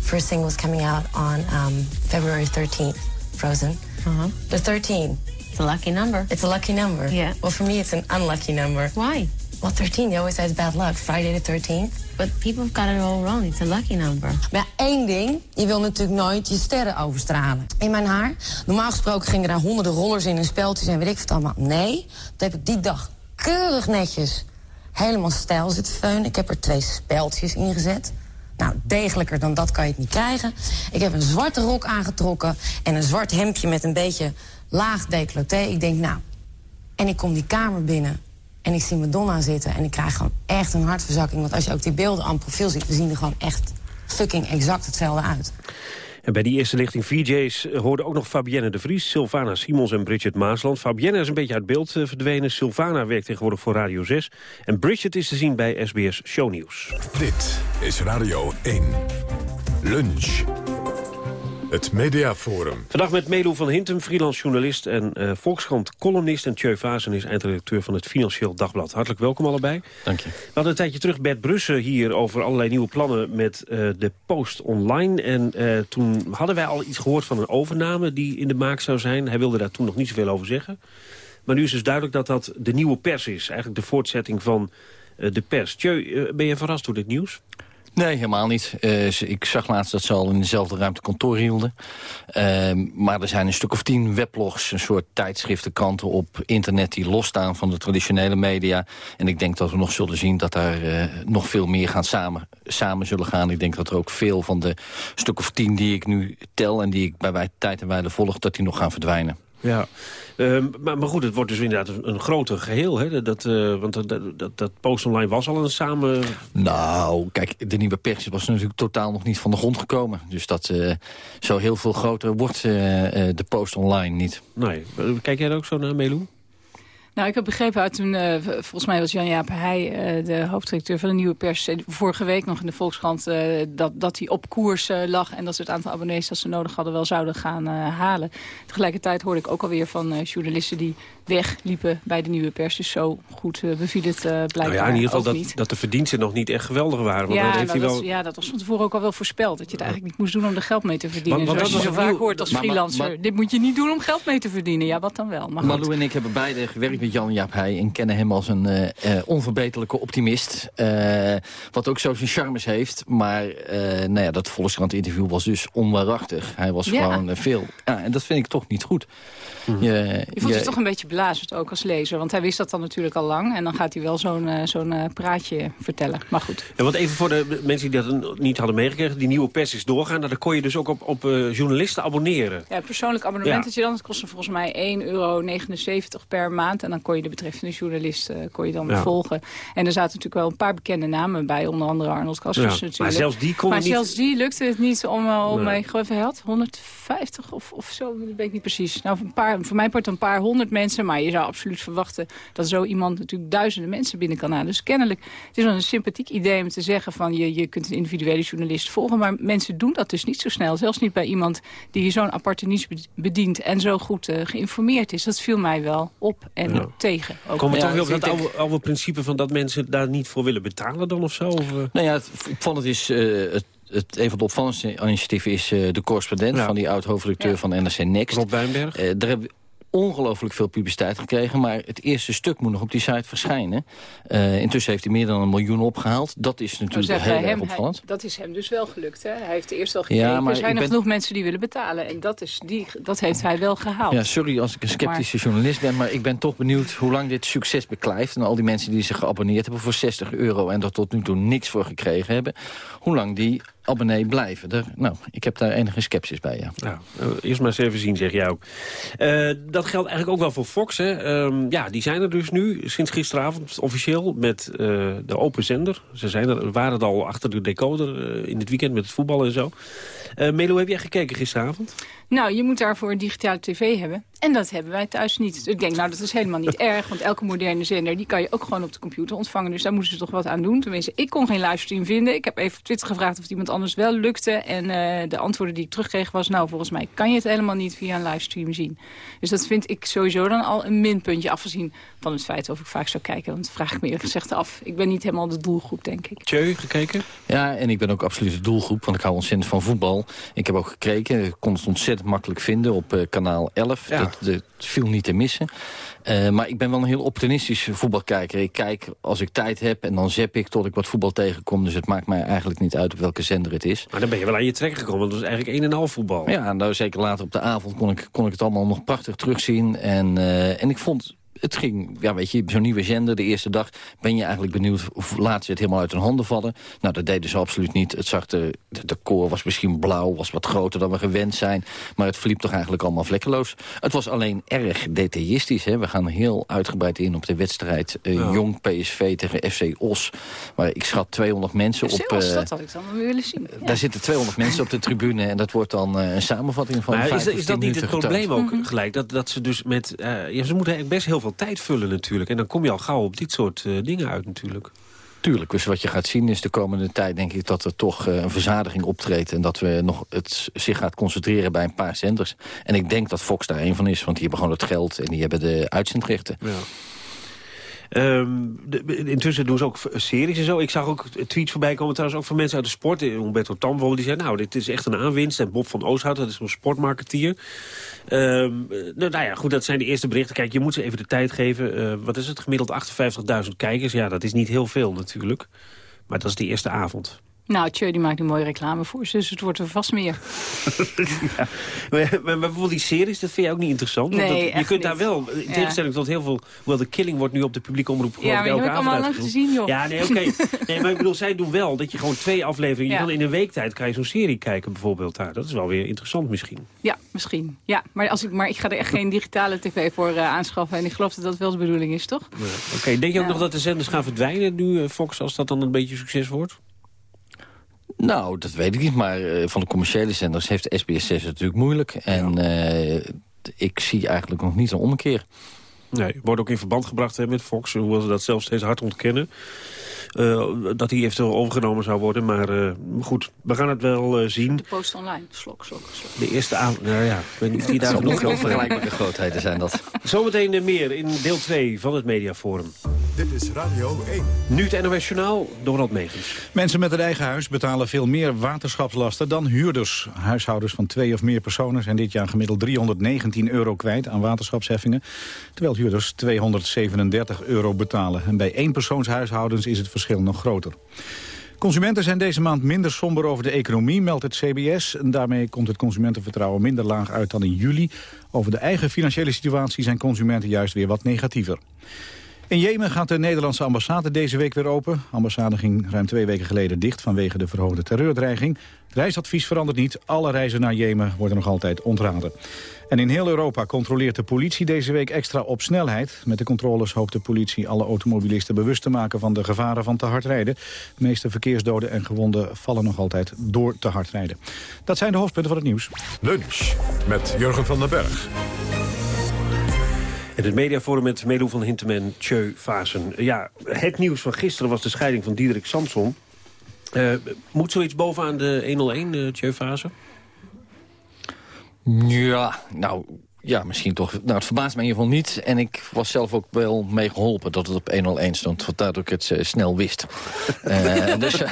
First single's coming out on um, February 13th, Frozen. Uh-huh. The 13. It's a lucky number. It's a lucky number. Yeah. Well, for me, it's an unlucky number. Why? Well, 13, you always has bad luck. Friday the 13th. But people have got it all wrong. It's a lucky number. Maar één ding, je wil natuurlijk nooit je sterren overstralen. In mijn haar, normaal gesproken gingen daar honderden rollers in en speltjes en weet ik wat allemaal. Nee, dat heb ik die dag keurig netjes helemaal stijl zitten feunen. Ik heb er twee speltjes in gezet. Nou, degelijker dan dat kan je het niet krijgen. Ik heb een zwarte rok aangetrokken en een zwart hemdje met een beetje laag decolleté. Ik denk, nou, en ik kom die kamer binnen en ik zie Madonna zitten... en ik krijg gewoon echt een hartverzakking. Want als je ook die beelden aan profiel ziet... we zien er gewoon echt fucking exact hetzelfde uit. En bij die eerste lichting VJ's hoorden ook nog Fabienne de Vries... Sylvana Simons en Bridget Maasland. Fabienne is een beetje uit beeld eh, verdwenen. Sylvana werkt tegenwoordig voor Radio 6. En Bridget is te zien bij SBS Shownieuws. Dit is Radio 1. Lunch. Het Mediaforum. Vandaag met Melo van Hintem, freelance journalist en uh, Volkskrant-columnist... en Tjeu Vazen is eindredacteur van het Financieel Dagblad. Hartelijk welkom allebei. Dank je. We hadden een tijdje terug Bert Brussen hier over allerlei nieuwe plannen... met uh, de Post Online. En uh, toen hadden wij al iets gehoord van een overname die in de maak zou zijn. Hij wilde daar toen nog niet zoveel over zeggen. Maar nu is dus duidelijk dat dat de nieuwe pers is. Eigenlijk de voortzetting van de pers. Tjeu, ben je verrast door dit nieuws? Nee, helemaal niet. Uh, ik zag laatst dat ze al in dezelfde ruimte kantoor hielden. Uh, maar er zijn een stuk of tien weblogs, een soort tijdschriftenkranten op internet... die losstaan van de traditionele media. En ik denk dat we nog zullen zien dat daar uh, nog veel meer gaan samen, samen zullen gaan. Ik denk dat er ook veel van de stuk of tien die ik nu tel... en die ik bij tijd en wijle volg, dat die nog gaan verdwijnen. Ja, Ehm, maar, maar goed, het wordt dus inderdaad een, een groter geheel. Hè? Dat, eh, want dat, dat, dat Post Online was al een samen... Nou, kijk, de nieuwe pers was natuurlijk totaal nog niet van de grond gekomen. Dus dat eh, zo heel veel groter wordt eh, de Post Online niet. Nee. Kijk jij er ook zo naar, Melou? Nou, ik heb begrepen uit toen, uh, volgens mij was Jan-Jaap Heij, uh, de hoofdredacteur van de Nieuwe Pers, vorige week nog in de Volkskrant, dat, dat hij op koers lag en dat ze het aantal abonnees dat ze nodig hadden wel zouden gaan halen. Tegelijkertijd hoorde ik ook alweer van journalisten die wegliepen bij de Nieuwe Pers. Dus zo goed beviel het blijkbaar nou ja, in ieder geval dat, niet. dat de verdiensten nog niet echt geweldig waren. Want ja, heeft hij wel... dat, ja, dat was van tevoren ook al wel voorspeld. Dat je het eigenlijk niet moest doen om er geld mee te verdienen. Maar, Zoals je zo vaak hoort als freelancer. Dit moet je niet doen om geld mee te verdienen. Ja, wat dan wel. Maar Malou en ik hebben beide gewerkt met Jan-Jaap Heij en kennen hem als een uh, uh, onverbeterlijke optimist. Uh, wat ook zo zijn charmes heeft. Maar nou ja, dat Volkskrant interview was dus onwaarachtig. Hij was ja. gewoon veel. Ja, en dat vind ik toch niet goed. Mm. Je, je voelt je toch een beetje belazerd ook als lezer. Want hij wist dat dan natuurlijk al lang. En dan gaat hij wel zo'n zo'n praatje vertellen. Maar goed. Ja, want even voor de mensen die dat niet hadden meegekregen. Die nieuwe pers is doorgaan. Nou, dan kon je dus ook op, op journalisten abonneren. Ja, persoonlijk abonnement dat je dan. Dat kostte volgens mij 1,79 euro per maand. En dan kon je de betreffende journalist kon je dan ja. volgen. En er zaten natuurlijk wel een paar bekende namen bij. Onder andere Arnold Kaspers ja. natuurlijk. Maar zelfs die kon Maar niet... zelfs die lukte het niet om, uh, om nee. ik geloof hij had 150 of, of zo, dat weet ik niet precies. Nou, een paar, voor mij wordt een paar honderd mensen. Maar je zou absoluut verwachten dat zo iemand natuurlijk duizenden mensen binnen kan halen. Dus kennelijk, het is wel een sympathiek idee om te zeggen van je, je kunt een individuele journalist volgen. Maar mensen doen dat dus niet zo snel. Zelfs niet bij iemand die zo'n aparte niche bedient en zo goed uh, geïnformeerd is. Dat viel mij wel op en ja. tegen. Ook. Komen we toch weer op dat oude, oude principe van dat mensen daar niet voor willen betalen dan of zo? Of, uh... Nou ja, het opvallend is... Uh, het het, een van de opvallendste initiatieven is uh, de correspondent... Ja. van die oud-hoofdredacteur ja. van NRC Next. Rob Wijnberg. Uh, daar hebben ongelooflijk veel publiciteit gekregen. Maar het eerste stuk moet nog op die site verschijnen. Uh, intussen heeft hij meer dan een miljoen opgehaald. Dat is natuurlijk heel erg opvallend. Hij, dat is hem dus wel gelukt. Hè? Hij heeft eerst al gekeken. Ja, maar er zijn nog ben... genoeg mensen die willen betalen. En dat, is die, dat heeft hij wel gehaald. Ja, sorry als ik een sceptische maar... journalist ben. Maar ik ben toch benieuwd hoe lang dit succes beklijft. En al die mensen die zich geabonneerd hebben voor 60 euro... en er tot nu toe niks voor gekregen hebben. Hoe lang die abonnee blijven. Nou, ik heb daar enige sceptisch bij, ja. Nou, eerst maar eens even zien, zeg jij ook. Uh, dat geldt eigenlijk ook wel voor Fox. Hè. Um, ja, die zijn er dus nu sinds gisteravond officieel met uh, de open zender. Ze zijn er, waren er al achter de decoder uh, in het weekend met het voetbal en zo. Uh, Melo, heb jij gekeken gisteravond? Nou, je moet daarvoor digitale tv hebben. En dat hebben wij thuis niet. Dus ik denk, nou, dat is helemaal niet erg. Want elke moderne zender, die kan je ook gewoon op de computer ontvangen. Dus daar moeten ze toch wat aan doen. Tenminste, ik kon geen livestream vinden. Ik heb even op Twitter gevraagd of het iemand anders wel lukte. En uh, de antwoorden die ik terugkreeg was... nou, volgens mij kan je het helemaal niet via een livestream zien. Dus dat vind ik sowieso dan al een minpuntje afgezien van het feit of ik vaak zou kijken. Want dat vraag ik me eerlijk gezegd af. Ik ben niet helemaal de doelgroep, denk ik. Tjeu, gekeken? Ja, en ik ben ook absoluut de doelgroep. Want ik hou ontzettend van voetbal. Ik heb ook gekeken. Ik kon het ontzettend makkelijk vinden op uh, kanaal 11. Ja. Dat, dat viel niet te missen. Uh, maar ik ben wel een heel opportunistische voetbalkijker. Ik kijk als ik tijd heb en dan zep ik tot ik wat voetbal tegenkom. Dus het maakt mij eigenlijk niet uit op welke zender het is. Maar dan ben je wel aan je trek gekomen, want het was eigenlijk een en al voetbal. Ja, nou zeker later op de avond kon ik, kon ik het allemaal nog prachtig terugzien. En, uh, en ik vond het ging, ja weet je, zo'n nieuwe zender, de eerste dag... ben je eigenlijk benieuwd of laat ze het helemaal uit hun handen vallen. Nou, dat deden ze absoluut niet. Het zag de, de decor was misschien blauw, was wat groter dan we gewend zijn. Maar het verliep toch eigenlijk allemaal vlekkeloos. Het was alleen erg detailistisch. Hè. We gaan heel uitgebreid in op de wedstrijd uh, ja. Jong PSV tegen FC Os. Waar ik schat 200 mensen FC op... Os, uh, dat had ik dan willen zien. Ja. Daar zitten 200 mensen op de tribune en dat wordt dan uh, een samenvatting van maar is, is dat niet het probleem ook -hmm. gelijk? Dat, dat ze dus met... ja, ze moeten eigenlijk best heel veel tijd vullen natuurlijk. En dan kom je al gauw op dit soort uh, dingen uit natuurlijk. Tuurlijk, dus wat je gaat zien is de komende tijd denk ik dat er toch uh, een verzadiging optreedt. En dat we nog het zich gaat concentreren bij een paar zenders. En ik denk dat Fox daar een van is, want die hebben gewoon het geld en die hebben de uitzendrechten. Ja. De, intussen doen ze ook series en zo. Ik zag ook tweets voorbij komen trouwens ook van mensen uit de sport. Humberto Tam die zei, nou, dit is echt een aanwinst. En Bob van Oosthout, dat is een sportmarketeer. Um, nou, nou ja, goed, dat zijn de eerste berichten. Kijk, je moet ze even de tijd geven. Uh, wat is het, gemiddeld 58.000 kijkers? Ja, dat is niet heel veel natuurlijk. Maar dat is de eerste avond. Nou, Tjeu die maakt een mooie reclame voor ze, dus het wordt er vast meer. [laughs] ja. maar, maar, bijvoorbeeld die series, dat vind je ook niet interessant? Want Nee, dat- je kunt daar wel, in Ja. tegenstelling tot heel veel... Wel, de killing wordt nu op de publieke omroep geloof Ja, ik elke heb ik allemaal avond lang gezien, joh. Ja, nee, oké. [laughs] nee, maar ik bedoel, zij doen wel dat je gewoon twee afleveringen... Ja. Je kan in een week tijd kan je zo'n serie kijken bijvoorbeeld daar. Dat is wel weer interessant misschien. Ja, misschien. Ja, maar, als ik, maar ik ga er echt geen digitale tv voor eh, aanschaffen. En ik geloof dat dat wel de bedoeling is, toch? Ja. Oké, denk je ook nog dat de zenders gaan verdwijnen nu, eh, Fox, als dat dan een beetje succes wordt? Nou, dat weet ik niet, maar eh, van de commerciële zenders heeft de SBS 6 het natuurlijk moeilijk. En eh, ik zie eigenlijk nog niet een ommekeer. Nee, wordt ook in verband gebracht hè, met Fox, hoewel ze dat zelf steeds hard ontkennen. Eh, dat hij eventueel overgenomen zou worden, maar eh, goed, we gaan het wel zien. De post online. Slok, slok, slok. De eerste avond, nou ja, ik weet niet of die daar nog vergelijkbare grootheden zijn dat. Zometeen meer in deel 2 van het Mediaforum. Dit is Radio 1. Nu het NOS Journaal, Donald Megens. Mensen met een eigen huis betalen veel meer waterschapslasten dan huurders. Huishoudens van twee of meer personen zijn dit jaar gemiddeld 319 euro kwijt aan waterschapsheffingen. Terwijl huurders 237 euro betalen. En bij eenpersoonshuishoudens is het verschil nog groter. Consumenten zijn deze maand minder somber over de economie, meldt het CBS. En daarmee komt het consumentenvertrouwen minder laag uit dan in juli. Over de eigen financiële situatie zijn consumenten juist weer wat negatiever. In Jemen gaat de Nederlandse ambassade deze week weer open. De ambassade ging ruim twee weken geleden dicht vanwege de verhoogde terreurdreiging. Reisadvies verandert niet. Alle reizen naar Jemen worden nog altijd ontraden. En in heel Europa controleert de politie deze week extra op snelheid. Met de controles hoopt de politie alle automobilisten bewust te maken van de gevaren van te hard rijden. De meeste verkeersdoden en gewonden vallen nog altijd door te hard rijden. Dat zijn de hoofdpunten van het nieuws. Lunch met Jurgen van den Berg. In het mediaforum met Melo van Hintem en Tjeu Vazen. Ja, het nieuws van gisteren was de scheiding van Diederik Samson. Eh, moet zoiets bovenaan de 101, eh Tjeu Vazen? Ja, nou, ja, misschien toch. Nou, het verbaast me in ieder geval niet. En ik was zelf ook wel mee geholpen dat het op 101 stond. Vandaar dat ik het eh, snel wist. [laughs] Eh, dus, eh,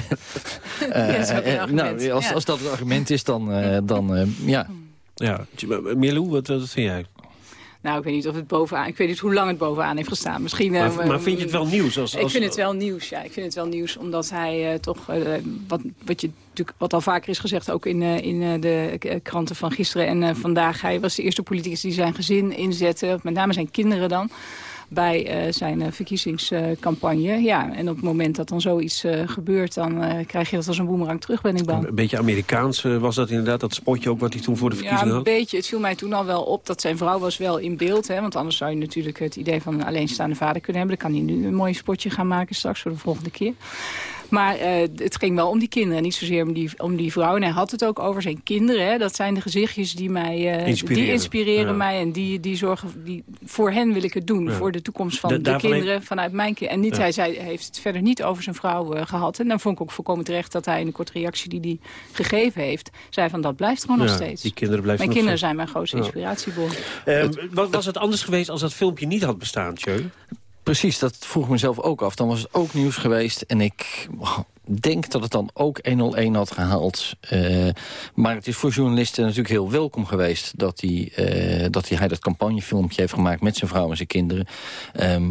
Ja, eh, nou, als, ja. als dat het argument is, dan, eh, dan eh, ja. Ja, Milou, wat, wat vind jij? Nou, ik weet niet of het bovenaan... Ik weet niet hoe lang het bovenaan heeft gestaan. Misschien, Maar, maar vind je het wel nieuws? Als, Ik vind het wel nieuws, ja. Ik vind het wel nieuws, omdat hij eh, toch... eh, wat, wat, je, natuurlijk, wat al vaker is gezegd, ook in, eh, in de kranten van gisteren en vandaag... hij was de eerste politicus die zijn gezin inzette, met name zijn kinderen dan... bij eh, zijn eh, verkiezingscampagne. ja, en op het moment dat dan zoiets eh, gebeurt... dan krijg je dat als een boemerang terug, ben ik bang. Een beetje Amerikaans was dat inderdaad, dat spotje ook wat hij toen voor de Ja, verkiezingen een had? beetje. Het viel mij toen al wel op dat zijn vrouw was wel in beeld. Hè, want anders zou je natuurlijk het idee van een alleenstaande vader kunnen hebben. Dan kan hij nu een mooi spotje gaan maken straks voor de volgende keer. Maar eh, het ging wel om die kinderen, niet zozeer om die, om die vrouw. En hij had het ook over zijn kinderen. Hè. Dat zijn de gezichtjes die mij eh, Inspireren. Die inspireren Ja. mij en die, die zorgen... Die, voor hen wil ik het doen, Ja. voor de toekomst van de kinderen vanuit mijn kind. En niet, Ja. hij, zei, hij heeft het verder niet over zijn vrouw eh, gehad. En dan vond ik ook volkomen terecht dat hij in de korte reactie die hij gegeven heeft... zei van dat blijft gewoon nog steeds. die kinderen blijven Mijn kinderen zijn mijn grootste inspiratiebron. Eh, wat was het anders geweest als dat filmpje niet had bestaan, Tjeu? Precies, dat vroeg mezelf ook af. Dan was het ook nieuws geweest en ik denk dat het dan ook 101 had gehaald. Eh, maar het is voor journalisten natuurlijk heel welkom geweest... dat hij, eh, dat hij dat campagnefilmpje heeft gemaakt met zijn vrouw en zijn kinderen. Ehm,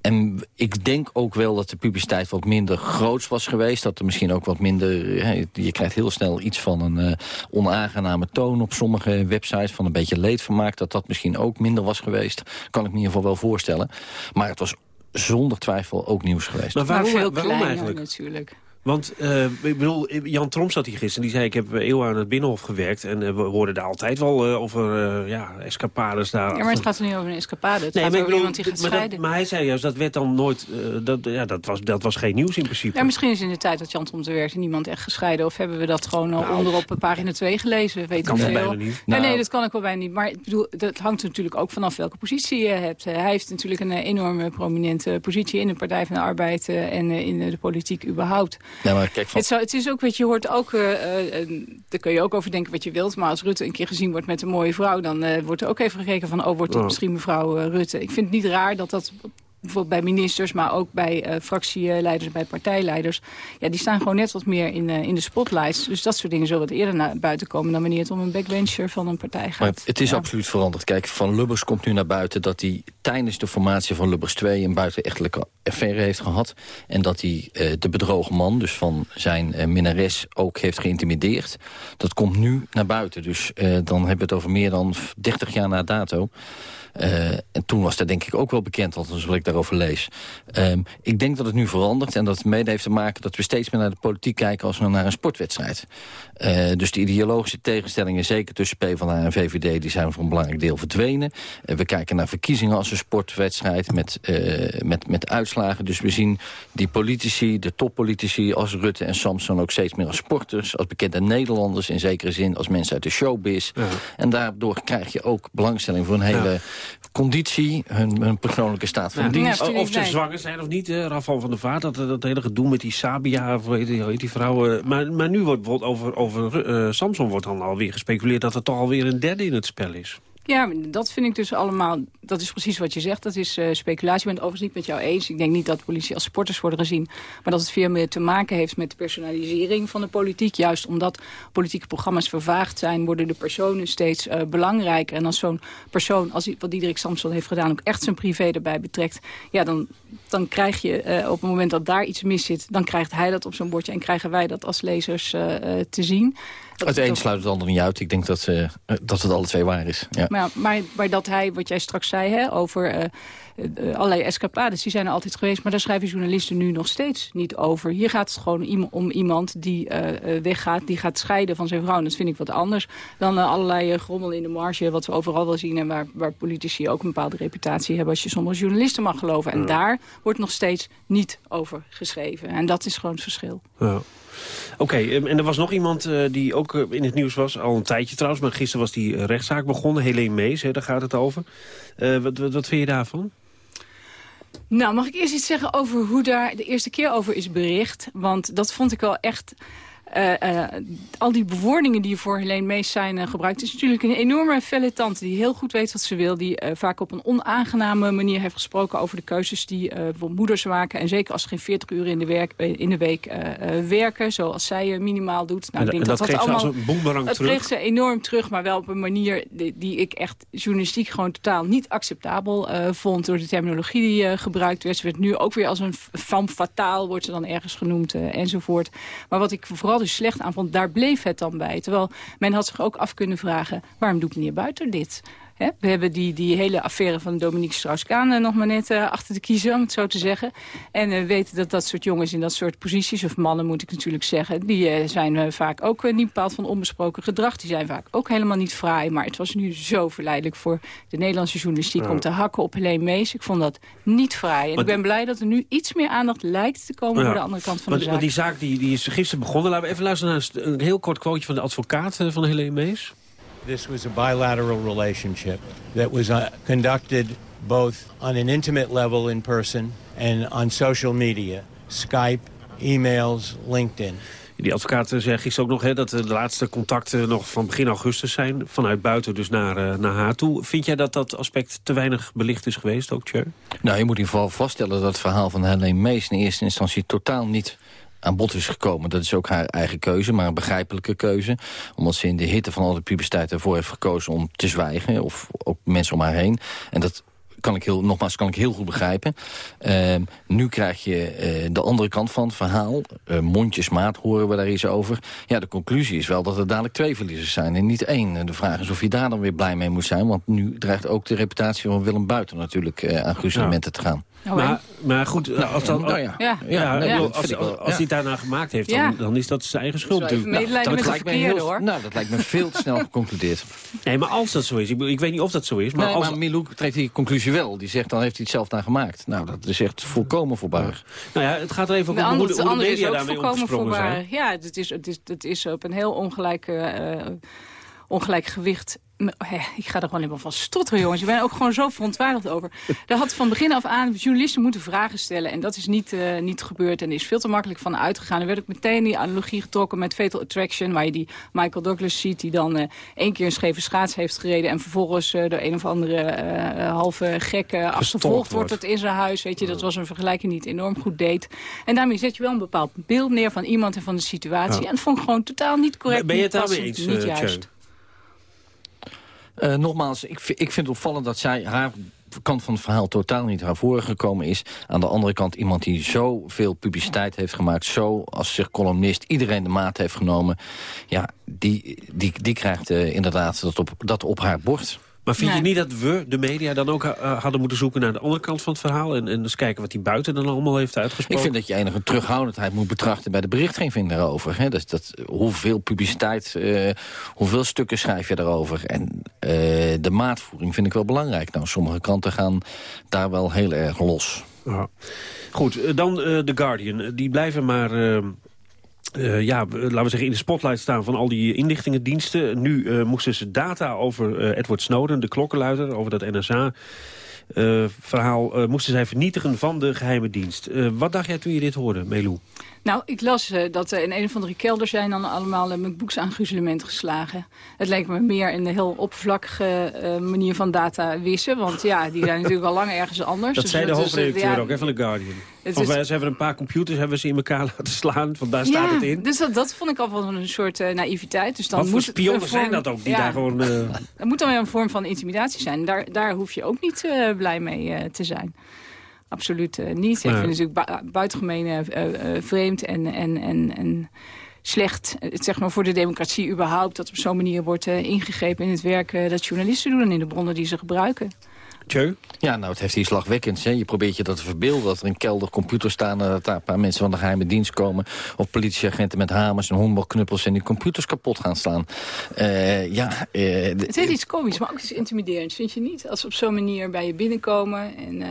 en ik denk ook wel dat de publiciteit wat minder groots was geweest. Dat er misschien ook wat minder... hè, je krijgt heel snel iets van een eh, onaangename toon op sommige websites. Van een beetje leedvermaak. Dat dat misschien ook minder was geweest. Kan ik me in ieder geval wel voorstellen. Maar het was zonder twijfel ook nieuws geweest. Maar waarom, maar veel waarom kleiner eigenlijk? natuurlijk. Want eh, ik bedoel, Jan Tromp zat hier gisteren. Die zei, ik heb eeuwen aan het Binnenhof gewerkt. En eh, we hoorden daar altijd wel eh, over ja, escapades daar. Ja, maar het gaat er niet over een escapade. Het Nee, gaat maar, ik over bedoel, iemand die gaat maar, dat- scheiden. maar hij zei juist, dat werd dan nooit... dat, ja, dat, was, dat was geen nieuws in principe. Ja, misschien is in de tijd dat Jan Tom te werkte niemand echt gescheiden. Of hebben we dat gewoon al Nou, onderop pagina 2 gelezen? Weet kan ik veel. bijna niet. Nee, Nou. nee, dat kan ik wel bijna niet. Maar ik bedoel, dat hangt natuurlijk ook vanaf welke positie je hebt. Hij heeft natuurlijk een enorme prominente positie in de Partij van de Arbeid... en in de politiek überhaupt. Ja, maar kijk, van, Het, zou, het is ook, weet je, hoort ook, eh, eh, eh, daar kun je ook over denken wat je wilt. Maar als Rutte een keer gezien wordt met een mooie vrouw, dan eh, wordt er ook even gekeken van, oh, wordt het misschien mevrouw Rutte? Ik vind het niet raar dat dat bijvoorbeeld bij ministers, maar ook bij eh, fractieleiders, bij partijleiders. Ja, die staan gewoon net wat meer in, eh, in de spotlights. Dus dat soort dingen zullen wat eerder naar buiten komen dan wanneer het om een backbencher van een partij gaat. Maar het is Ja. absoluut veranderd. Kijk, Van Lubbers komt nu naar buiten dat hij tijdens de formatie van Lubbers 2 een buitenechtelijke affaire heeft gehad. En dat hij uh, de bedrogen man, dus van zijn minnares, ook heeft geïntimideerd. Dat komt nu naar buiten. Dus dan hebben we het over meer dan 30 jaar na dato. Uh, en toen was dat denk ik ook wel bekend, althans wat ik daarover lees. Um, ik denk dat het nu verandert en dat het mede heeft te maken... dat we steeds meer naar de politiek kijken als we naar een sportwedstrijd. Uh, dus de ideologische tegenstellingen, zeker tussen PvdA en VVD... die zijn voor een belangrijk deel verdwenen. Uh, we kijken naar verkiezingen als een sportwedstrijd met, met, met uitslagen. Dus we zien die politici, de toppolitici als Rutte en Samson... ook steeds meer als sporters, als bekende Nederlanders... in zekere zin als mensen uit de showbiz. Ja. En daardoor krijg je ook belangstelling voor een hele... Conditie, hun, hun, persoonlijke staat van ja, dienst. of ze zwanger zijn of niet, Rafal van der Vaart. Dat, dat hele gedoe met die Sabia, of heet die, die vrouw. Uh, maar, maar nu wordt bijvoorbeeld over, over uh, Samson wordt dan alweer gespeculeerd... dat er toch alweer een derde in het spel is. Ja, dat vind ik dus allemaal... Dat is precies wat je zegt. Dat is uh, speculatie. Ik ben het overigens niet met jou eens. Ik denk niet dat politie als sporters worden gezien. Maar dat het veel meer te maken heeft met de personalisering van de politiek. Juist omdat politieke programma's vervaagd zijn... worden de personen steeds uh, belangrijker. En als zo'n persoon, als wat Diederik Samson heeft gedaan... ook echt zijn privé erbij betrekt... ja, dan, dan krijg je uh, op het moment dat daar iets mis zit... dan krijgt hij dat op zo'n bordje en krijgen wij dat als lezers te zien... Het een sluit het ander niet uit. Ik denk dat, uh, dat het alle twee waar is. Ja. Maar, maar, maar, dat hij, wat jij straks zei, hè, over uh, uh, allerlei escapades, die zijn er altijd geweest. Maar daar schrijven journalisten nu nog steeds niet over. Hier gaat het gewoon om iemand die weggaat, die gaat scheiden van zijn vrouw. En dat vind ik wat anders dan allerlei grommel in de marge, wat we overal wel zien. En waar, waar politici ook een bepaalde reputatie hebben, als je sommige journalisten mag geloven. En ja. daar wordt nog steeds niet over geschreven. En dat is gewoon het verschil. Ja. Oké, okay, en er was nog iemand uh, die ook uh, in het nieuws was, al een tijdje trouwens... maar gisteren was die rechtszaak begonnen, Helene Mees, daar gaat het over. Wat, wat vind je daarvan? Nou, mag ik eerst iets zeggen over hoe daar de eerste keer over is bericht? Want dat vond ik wel echt... Uh, uh, al die bewoordingen die voor Helene Mees zijn uh, gebruikt... is natuurlijk een enorme felle tante die heel goed weet wat ze wil. Die vaak op een onaangename manier heeft gesproken over de keuzes die moeders maken. En zeker als ze geen 40 uur in de, werk, in de week werken, zoals zij minimaal doet. Nou, en, ik denk dat, dat, dat allemaal, een boemerang terug? kreeg ze enorm terug, maar wel op een manier die, die ik echt journalistiek gewoon totaal niet acceptabel vond. Door de terminologie die gebruikt werd. Ze werd nu ook weer als een femme fatale, wordt ze dan ergens genoemd enzovoort. Maar wat ik vooral dus slecht aan vond, daar bleef het dan bij. Terwijl men had zich ook af kunnen vragen, waarom doet meneer Buiter dit? We hebben die, die hele affaire van Dominique Strauss-Kaan nog maar net uh, achter de kiezer, om het zo te zeggen. En we uh, weten dat dat soort jongens in dat soort posities, of mannen moet ik natuurlijk zeggen, die zijn vaak ook niet bepaald van onbesproken gedrag. Die zijn vaak ook helemaal niet fraai. Maar het was nu zo verleidelijk voor de Nederlandse journalistiek ja. om te hakken op Helene Mees. Ik vond dat niet fraai. En maar ik ben blij dat er nu iets meer aandacht lijkt te komen ja. voor de andere kant van maar, de zaak. Maar die zaak die, die is gisteren begonnen. Laten we even luisteren naar een heel kort quoteje van de advocaat van Helene Mees. This was a bilateral relationship that was uh, conducted both on an intimate level in person and on social media. Skype, e-mails, LinkedIn. Die advocaat zei gisteren ook nog hè, dat de laatste contacten nog van begin augustus zijn. Vanuit buiten dus naar, uh, naar haar toe. Vind jij dat dat aspect te weinig belicht is geweest, ook Tjeu? Nou, je moet in ieder geval vaststellen dat het verhaal van Helene Mees... in eerste instantie totaal niet aan bod is gekomen. Dat is ook haar eigen keuze, maar een begrijpelijke keuze. Omdat ze in de hitte van al de publiciteit ervoor heeft gekozen om te zwijgen. Of ook mensen om haar heen. En dat kan ik heel, nogmaals, kan ik heel goed begrijpen. Uh, nu krijg je uh, de andere kant van het verhaal. Uh, mondjesmaat horen we daar iets over. Ja, de conclusie is wel dat er dadelijk twee verliezers zijn en niet één. De vraag is of je daar dan weer blij mee moet zijn. Want nu dreigt ook de reputatie van Willem Buiten natuurlijk uh, aan gruzelementen te gaan. Oh, maar, maar goed, nou, als, dat, nou ja. ja. ja, nee, als, als, als, als hij daarna gemaakt heeft, dan, dan is dat zijn eigen schuld. natuurlijk. Nou, dat, dat lijkt me heel, hoor. Nou, dat lijkt me veel te snel geconcludeerd. Nee, maar als dat zo is, ik, ik weet niet of dat zo is. Maar, nee, als... maar Milou trekt die conclusie wel. Die zegt, dan heeft hij het zelf naar gemaakt. Nou, dat is echt volkomen voorbarig. Nou ja, het gaat er even de om hoe de, hoe de media daarmee volkomen omgesprongen zijn. Ja, het is, het, is, het is op een heel ongelijk, uh, ongelijk gewicht ik ga er gewoon helemaal van stotteren, jongens. Ik ben ook gewoon zo verontwaardigd over. Daar had van begin af aan journalisten moeten vragen stellen. En dat is niet, uh, niet gebeurd. En er is veel te makkelijk van uitgegaan. Er werd ook meteen die analogie getrokken met Fatal Attraction... waar je die Michael Douglas ziet die dan uh, één keer een scheve schaats heeft gereden... en vervolgens uh, door een of andere halve gekke achtervolgd wordt het in zijn huis. Weet je, dat was een vergelijking die het enorm goed deed. En daarmee zet je wel een bepaald beeld neer van iemand en van de situatie. Ja. En dat vond ik gewoon totaal niet correct. Ben je het daarmee eens, Niet juist. Uh, nogmaals, ik, ik vind het opvallend dat zij haar kant van het verhaal totaal niet naar voren gekomen is. Aan de andere kant iemand die zoveel publiciteit heeft gemaakt... zo als zich columnist iedereen de maat heeft genomen... ja, die, die, die krijgt uh, inderdaad dat op, dat op haar bord. Maar vind je niet dat we, de media, dan ook uh, hadden moeten zoeken naar de andere kant van het verhaal... en, en eens kijken wat hij buiten dan allemaal heeft uitgesproken? Ik vind dat je enige terughoudendheid moet betrachten bij de berichtgeving daarover. Hè? Dus dat, hoeveel publiciteit, uh, hoeveel stukken schrijf je daarover? En uh, de maatvoering vind ik wel belangrijk. Nou, sommige kranten gaan daar wel heel erg los. Ja. Goed, dan The Guardian. Die blijven maar... Uh, ja, laten we zeggen, in de spotlight staan van al die inlichtingendiensten. Nu uh, moesten ze data over uh, Edward Snowden, de klokkenluider, over dat NSA... verhaal moesten zij vernietigen van de geheime dienst. wat dacht jij toen je dit hoorde, Melou? Nou, ik las uh, dat in een of andere kelder zijn dan allemaal uh, MacBooks aan gruzelement geslagen. Het lijkt me meer een heel oppervlakkige uh, manier van data wissen. Want ja, die zijn [laughs] natuurlijk al lang ergens anders. Dat dus zei de hoofdredacteur ja, ook hè, van The Guardian. Of is, wij, hebben een paar computers hebben ze in elkaar [laughs] laten slaan. Want daar ja, staat het in. Dus dat, dat vond ik al van een soort naïviteit. Dus dan Wat moet voor spionnen vorm, zijn dat ook? Die ja, daar gewoon, Dat [laughs] moet dan weer een vorm van intimidatie zijn. Daar, daar hoef je ook niet blij mee te zijn. Absoluut uh, niet. Nee. Ik vind het natuurlijk bu buitengemeen uh, uh, vreemd en, en, en, en slecht zeg maar, voor de democratie überhaupt... dat op zo'n manier wordt ingegrepen in het werk dat journalisten doen... en in de bronnen die ze gebruiken. Tjeu? Ja, nou, het heeft iets slagwekkends. Hè. Je probeert je dat te verbeelden, dat er een kelder computers staan... en dat daar een paar mensen van de geheime dienst komen... of politieagenten met hamers en honkbalknuppels... en die computers kapot gaan slaan. Uh, ja, uh, het heeft iets komisch, maar ook iets intimiderends, vind je niet? Als ze op zo'n manier bij je binnenkomen en...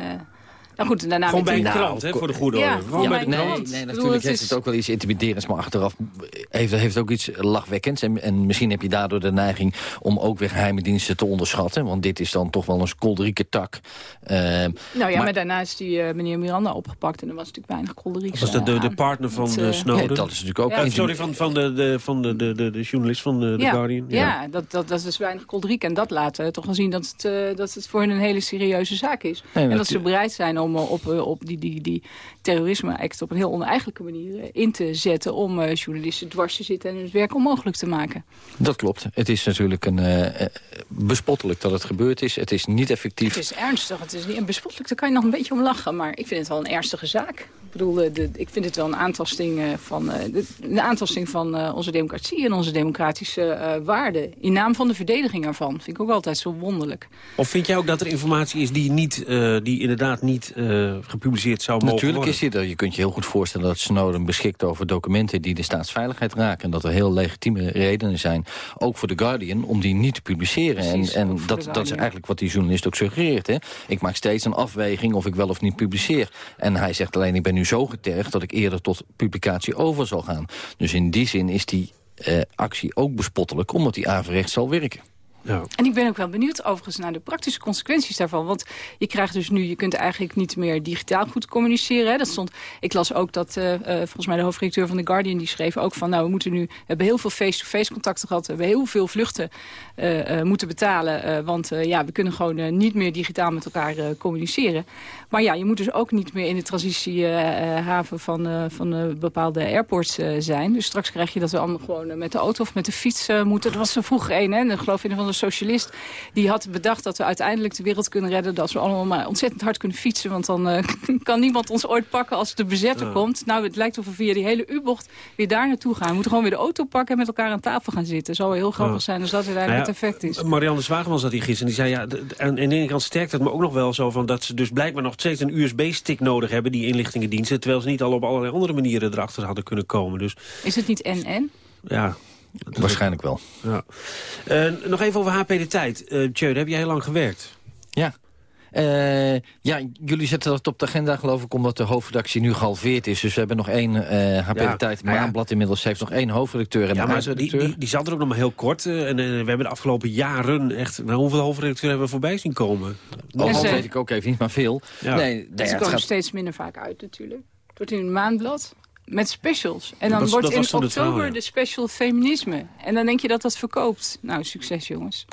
Nou goed, daarna Gewoon bij een nou, krant, hè, voor de goede ja, orde. Gewoon ja, bij de nee, krant. nee, natuurlijk heeft het ook wel iets intimiderends, maar achteraf heeft, heeft het ook iets lachwekkends. En, en misschien heb je daardoor de neiging om ook weer geheime diensten te onderschatten. Want dit is dan toch wel een kolderieke tak. Uh, nou ja, maar, maar daarna is die uh, meneer Miranda opgepakt en er was natuurlijk weinig kolderiek. Was dat de, de partner van uh, Snowden? Ja, dat is natuurlijk ook... Ja. sorry, van, van, de, de, van de, de, de, de journalist van The ja, Guardian. Ja, ja dat, dat, dat is dus weinig kolderiek. En dat laat toch wel zien dat het, dat het voor hen een hele serieuze zaak is. Nee, en dat ze bereid zijn om op, op die, die, die terrorisme-act op een heel oneigenlijke manier in te zetten... om uh, journalisten dwars te zitten en hun werk onmogelijk te maken. Dat klopt. Het is natuurlijk een, uh, bespottelijk dat het gebeurd is. Het is niet effectief. Het is ernstig. Het is niet, en bespottelijk, daar kan je nog een beetje om lachen. Maar ik vind het wel een ernstige zaak. Ik bedoel, de, ik vind het wel een aantasting van, de, een aantasting van onze democratie... en onze democratische waarden. In naam van de verdediging ervan. Vind ik ook altijd zo wonderlijk. Of vind jij ook dat er informatie is die, niet, die inderdaad niet gepubliceerd zou mogen Natuurlijk worden. is hij er. Je kunt je heel goed voorstellen dat Snowden beschikt over documenten die de staatsveiligheid raken. En dat er heel legitieme redenen zijn, ook voor The Guardian, om die niet te publiceren. Precies, en en dat, dat is eigenlijk wat die journalist ook suggereert. Hè? Ik maak steeds een afweging of ik wel of niet publiceer. En hij zegt alleen, ik ben nu zo getergd dat ik eerder tot publicatie over zal gaan. Dus in die zin is die uh, actie ook bespottelijk, omdat die averecht zal werken. Ja. En ik ben ook wel benieuwd overigens naar de praktische consequenties daarvan. Want je krijgt dus nu, je kunt eigenlijk niet meer digitaal goed communiceren. Hè. Dat stond, ik las ook dat, uh, uh, volgens mij de hoofdredacteur van The Guardian... die schreef ook van, nou we moeten nu, we hebben heel veel face-to-face contacten gehad. We hebben heel veel vluchten uh, moeten betalen. want ja, we kunnen gewoon niet meer digitaal met elkaar communiceren. Maar ja, je moet dus ook niet meer in de transitiehaven van, van bepaalde airports zijn. Dus straks krijg je dat we allemaal gewoon met de auto of met de fiets moeten. Dat was er vroeger één, hè. En ik geloof in van de socialist... die had bedacht dat we uiteindelijk de wereld kunnen redden... dat we allemaal maar ontzettend hard kunnen fietsen. Want dan uh, [laughs] kan niemand ons ooit pakken als de bezetter komt. Nou, het lijkt of we via die hele U-bocht weer daar naartoe gaan. We moeten gewoon weer de auto pakken en met elkaar aan tafel gaan zitten. Zou heel grappig zijn als dat uiteindelijk nou ja, het effect is. Marianne Zwageman zat hier gisteren en die zei... ja, aan de ene kant sterkt het me ook nog wel zo... van dat ze dus blijkbaar nog steeds een USB-stick nodig hebben... die inlichtingendiensten, terwijl ze niet al op allerlei andere manieren erachter hadden kunnen komen. Dus, is het niet NN? Ja, Waarschijnlijk wel. Ja. Uh, nog even over HP de Tijd. Uh, Tjeu, daar heb jij heel lang gewerkt. Ja. Uh, ja, jullie zetten dat op de agenda geloof ik omdat de hoofdredactie nu gehalveerd is. Dus we hebben nog één uh, HP ja, de Tijd. Maanblad ja. inmiddels heeft nog één hoofdredacteur. En ja, maar die, die, die, zat er ook nog maar heel kort. Uh, en we hebben de afgelopen jaren echt... Nou, hoeveel hoofdredacteuren hebben we voorbij zien komen? Oh, dat weet ik ook even niet, maar veel. Ja. Nee, nee, het gaat... steeds minder vaak uit natuurlijk. Het wordt in een maandblad. Met specials. En dan Dat wordt dat in oktober ja. de special feminisme. En dan denk je dat dat verkoopt. Nou, succes jongens.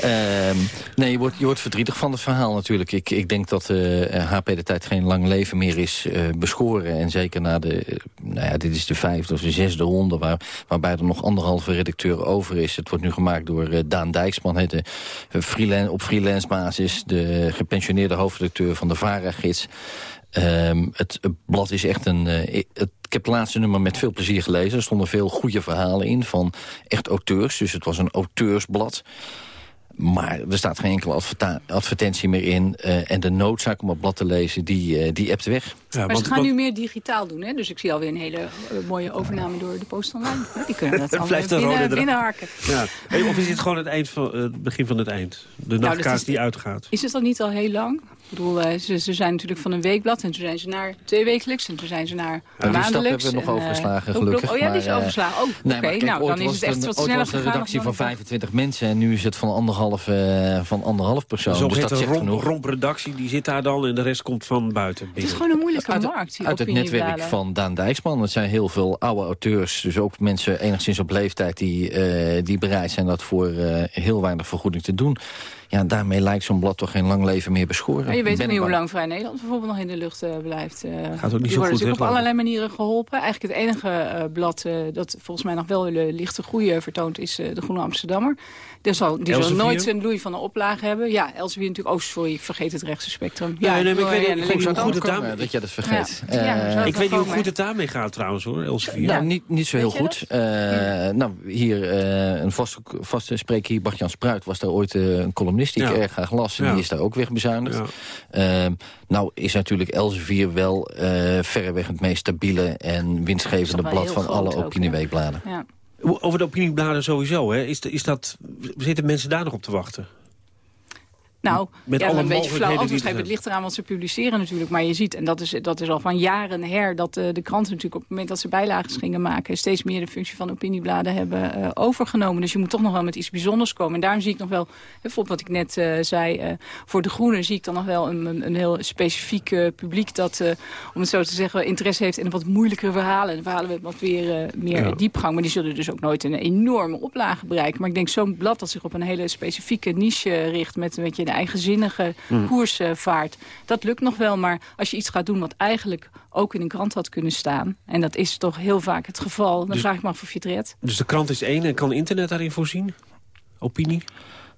Ehm, nee, je wordt, je wordt verdrietig van het verhaal natuurlijk. Ik, ik denk dat eh HP de tijd geen lang leven meer is eh, beschoren. En zeker na de, eh, nou ja, dit is de vijfde of de zesde ronde... Waar, waarbij er nog anderhalve redacteur over is. Het wordt nu gemaakt door eh, Daan Dijksman. Hij de, eh, freelance, op freelance basis de gepensioneerde hoofdredacteur van de VARA-gids. Ehm, het, blad is echt een... eh, het, ik heb het laatste nummer met veel plezier gelezen. Er stonden veel goede verhalen in van echt auteurs. Dus het was een auteursblad. Maar er staat geen enkele advertentie meer in. eh, en de noodzaak om het blad te lezen, die, eh die ebt weg. Maar ze gaan nu meer digitaal doen. Hè? Dus ik zie alweer een hele eh, mooie overname door de Post Online. [laughs] Die kunnen dat allemaal binnen, binnenharken. Ja. Hey, Of is dit gewoon het, eind van, eh, het begin van het eind? De Nou, dat nachtkaart is- die uitgaat. Is het dan niet al heel lang? Ik bedoel, eh, ze, ze zijn natuurlijk van een weekblad en toen zijn ze naar twee wekelijks en toen zijn ze naar die stap maandelijks. hebben we nog en, overgeslagen, gelukkig. Oh ja, die is overgeslagen. Oh, oké. Nee, kijk, nou, dan is was het echt een- wat sneller was een gegaan. redactie van ik dacht. 25 mensen en nu is het van anderhalf, eh, van anderhalf persoon. Zo Dus dat een romp, genoeg. rompredactie, die zit daar dan en de rest komt van buiten Het binnen. is gewoon een Uit, markt, die uit het netwerk van Daan Dijksman. Het zijn heel veel oude auteurs, dus ook mensen enigszins op leeftijd... die, eh, die bereid zijn dat voor eh, heel weinig vergoeding te doen. Ja, daarmee lijkt zo'n blad toch geen lang leven meer beschoren. Maar je weet ook niet hoe lang Vrij Nederland bijvoorbeeld nog in de lucht eh, blijft. eh. ook niet zo goed natuurlijk op weglopen. allerlei manieren geholpen. Eigenlijk het enige eh, blad eh, dat volgens mij nog wel een lichte groei vertoont... is eh, de Groene Amsterdammer. Die zal, die zal nooit een bloei van een oplage hebben. Ja, Elsevier natuurlijk. Oh, sorry, ik vergeet het rechtse spectrum. Ja, nee, maar ik weet niet hoe goed het eh, dat je dat vergeet. Ja. Ja, zo- Ik weet niet hoe goed het daarmee gaat trouwens hoor, Elsevier. Nou, niet, niet zo heel goed. Eh, Nou, hier uh, een vaste, vaste spreker hier, Bart-Jan Spruit, was daar ooit uh, een columnist die Ja. ik erg graag las. En Ja. die is daar ook wegbezuinigd. Ja. Uh, nou is natuurlijk Elsevier wel uh, verreweg het meest stabiele en winstgevende blad van alle opinieweekbladen. Ja. Over de opiniebladen sowieso, hè? Is, de- is dat, zitten mensen daar nog op te wachten? Nou, Met ja, alle een beetje flauw antwoord. Het ligt eraan wat ze publiceren natuurlijk. Maar je ziet, en dat is, dat is al van jaren her... dat eh, de kranten natuurlijk op het moment dat ze bijlagen gingen maken... steeds meer de functie van opiniebladen hebben eh, overgenomen. Dus je moet toch nog wel met iets bijzonders komen. En daarom zie ik nog wel, bijvoorbeeld wat ik net eh, zei... voor de Groenen zie ik dan nog wel een, een, een heel specifiek publiek... dat, om het zo te zeggen, interesse heeft in wat moeilijkere verhalen. De verhalen met wat weer meer Ja. diepgang. Maar die zullen dus ook nooit een enorme oplage bereiken. Maar ik denk zo'n blad dat zich op een hele specifieke niche richt... met een beetje eigenzinnige koers eh, vaart. Dat lukt nog wel, maar als je iets gaat doen... wat eigenlijk ook in een krant had kunnen staan... en dat is toch heel vaak het geval... dan Dus- vraag ik me af of je het redt. Dus de krant is één en kan internet daarin voorzien? Opinie?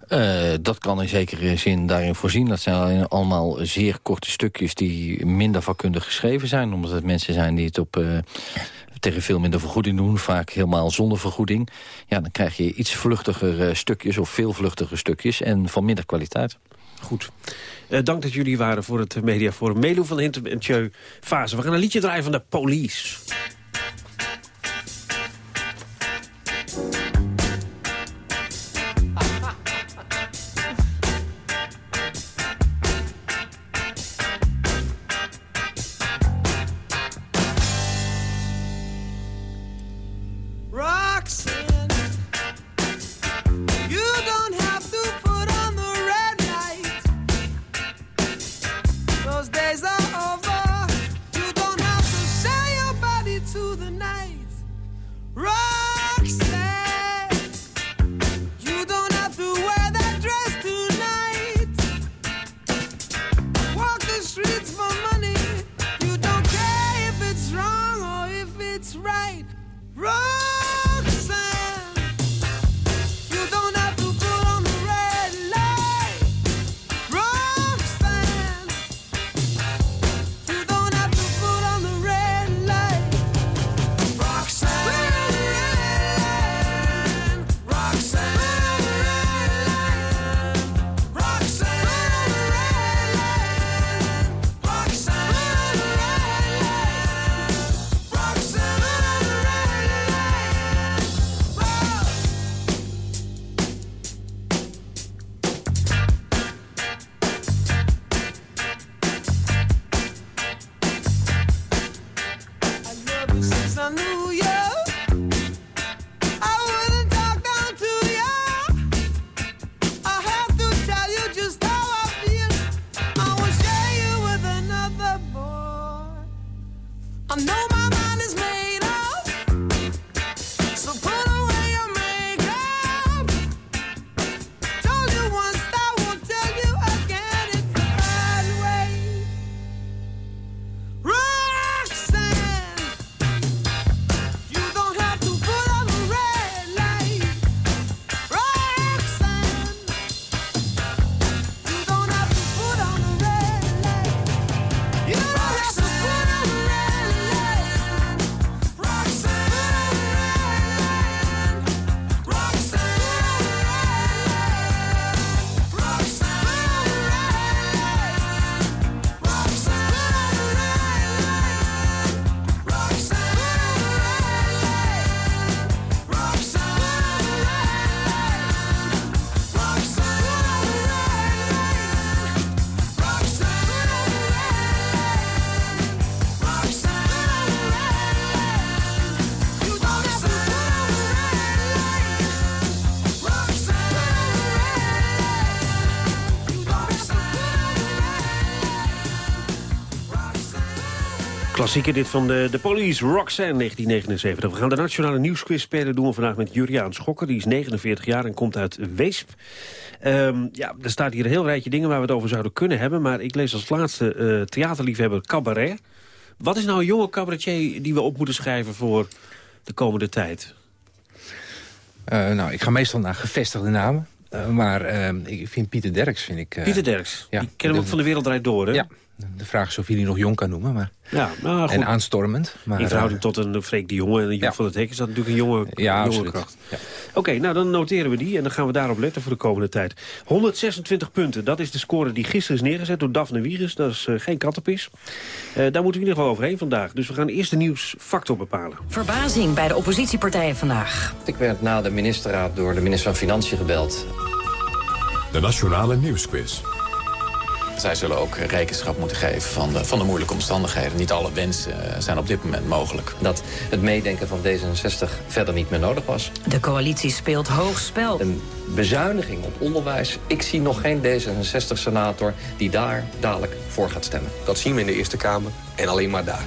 Uh, dat kan in zekere zin daarin voorzien. Dat zijn allemaal zeer korte stukjes die minder vakkundig geschreven zijn. Omdat het mensen zijn die het op, uh, tegen veel minder vergoeding doen. Vaak helemaal zonder vergoeding. Ja, dan krijg je iets vluchtiger uh, stukjes of veel vluchtiger stukjes. En van minder kwaliteit. Goed. Uh, dank dat jullie waren voor het Mediaforum. Melo van Hintem en Fase. We gaan een liedje draaien van de Police. Klassieker dit van de, de Police, Roxanne 1979. We gaan de Nationale Nieuwsquiz spelen. doen we vandaag met Juriaan Schokker. Die is 49 jaar en komt uit Weesp. Ehm, ja, er staat hier een heel rijtje dingen waar we het over zouden kunnen hebben. Maar ik lees als laatste eh, theaterliefhebber cabaret. Wat is nou een jonge cabaretier die we op moeten schrijven voor de komende tijd? Eh, nou, ik ga meestal naar gevestigde namen. Eh, maar eh, ik vind Pieter Derks, vind ik... Pieter Derks. ja, die kennen we ook van de Wereld Draait Door, hè? Ja, de vraag is of je die nog jong kan noemen. Maar... Ja, nou, goed. En aanstormend. Maar, in verhouding eh, tot een Freek de Jonge en een Joep ja. van het Hek... is dat natuurlijk een jonge, Ja, jonge absoluut. kracht. Ja. Oké, nou dan noteren we die en dan gaan we daarop letten voor de komende tijd. 126 punten, dat is de score die gisteren is neergezet door Daphne Wiegers. Dat is eh, geen kattenpis. Eh, daar moeten we in ieder geval overheen vandaag. Dus we gaan eerst de nieuwsfactor bepalen. Verbazing bij de oppositiepartijen vandaag. Ik werd na de ministerraad door de minister van Financiën gebeld. De Nationale Nieuwsquiz. Zij zullen ook rekenschap moeten geven van de, van de moeilijke omstandigheden. Niet alle wensen eh, zijn op dit moment mogelijk. Dat het meedenken van D66 verder niet meer nodig was. De coalitie speelt hoog spel. Een bezuiniging op onderwijs. Ik zie nog geen D66-senator die daar dadelijk voor gaat stemmen. Dat zien we in de Eerste Kamer en alleen maar daar.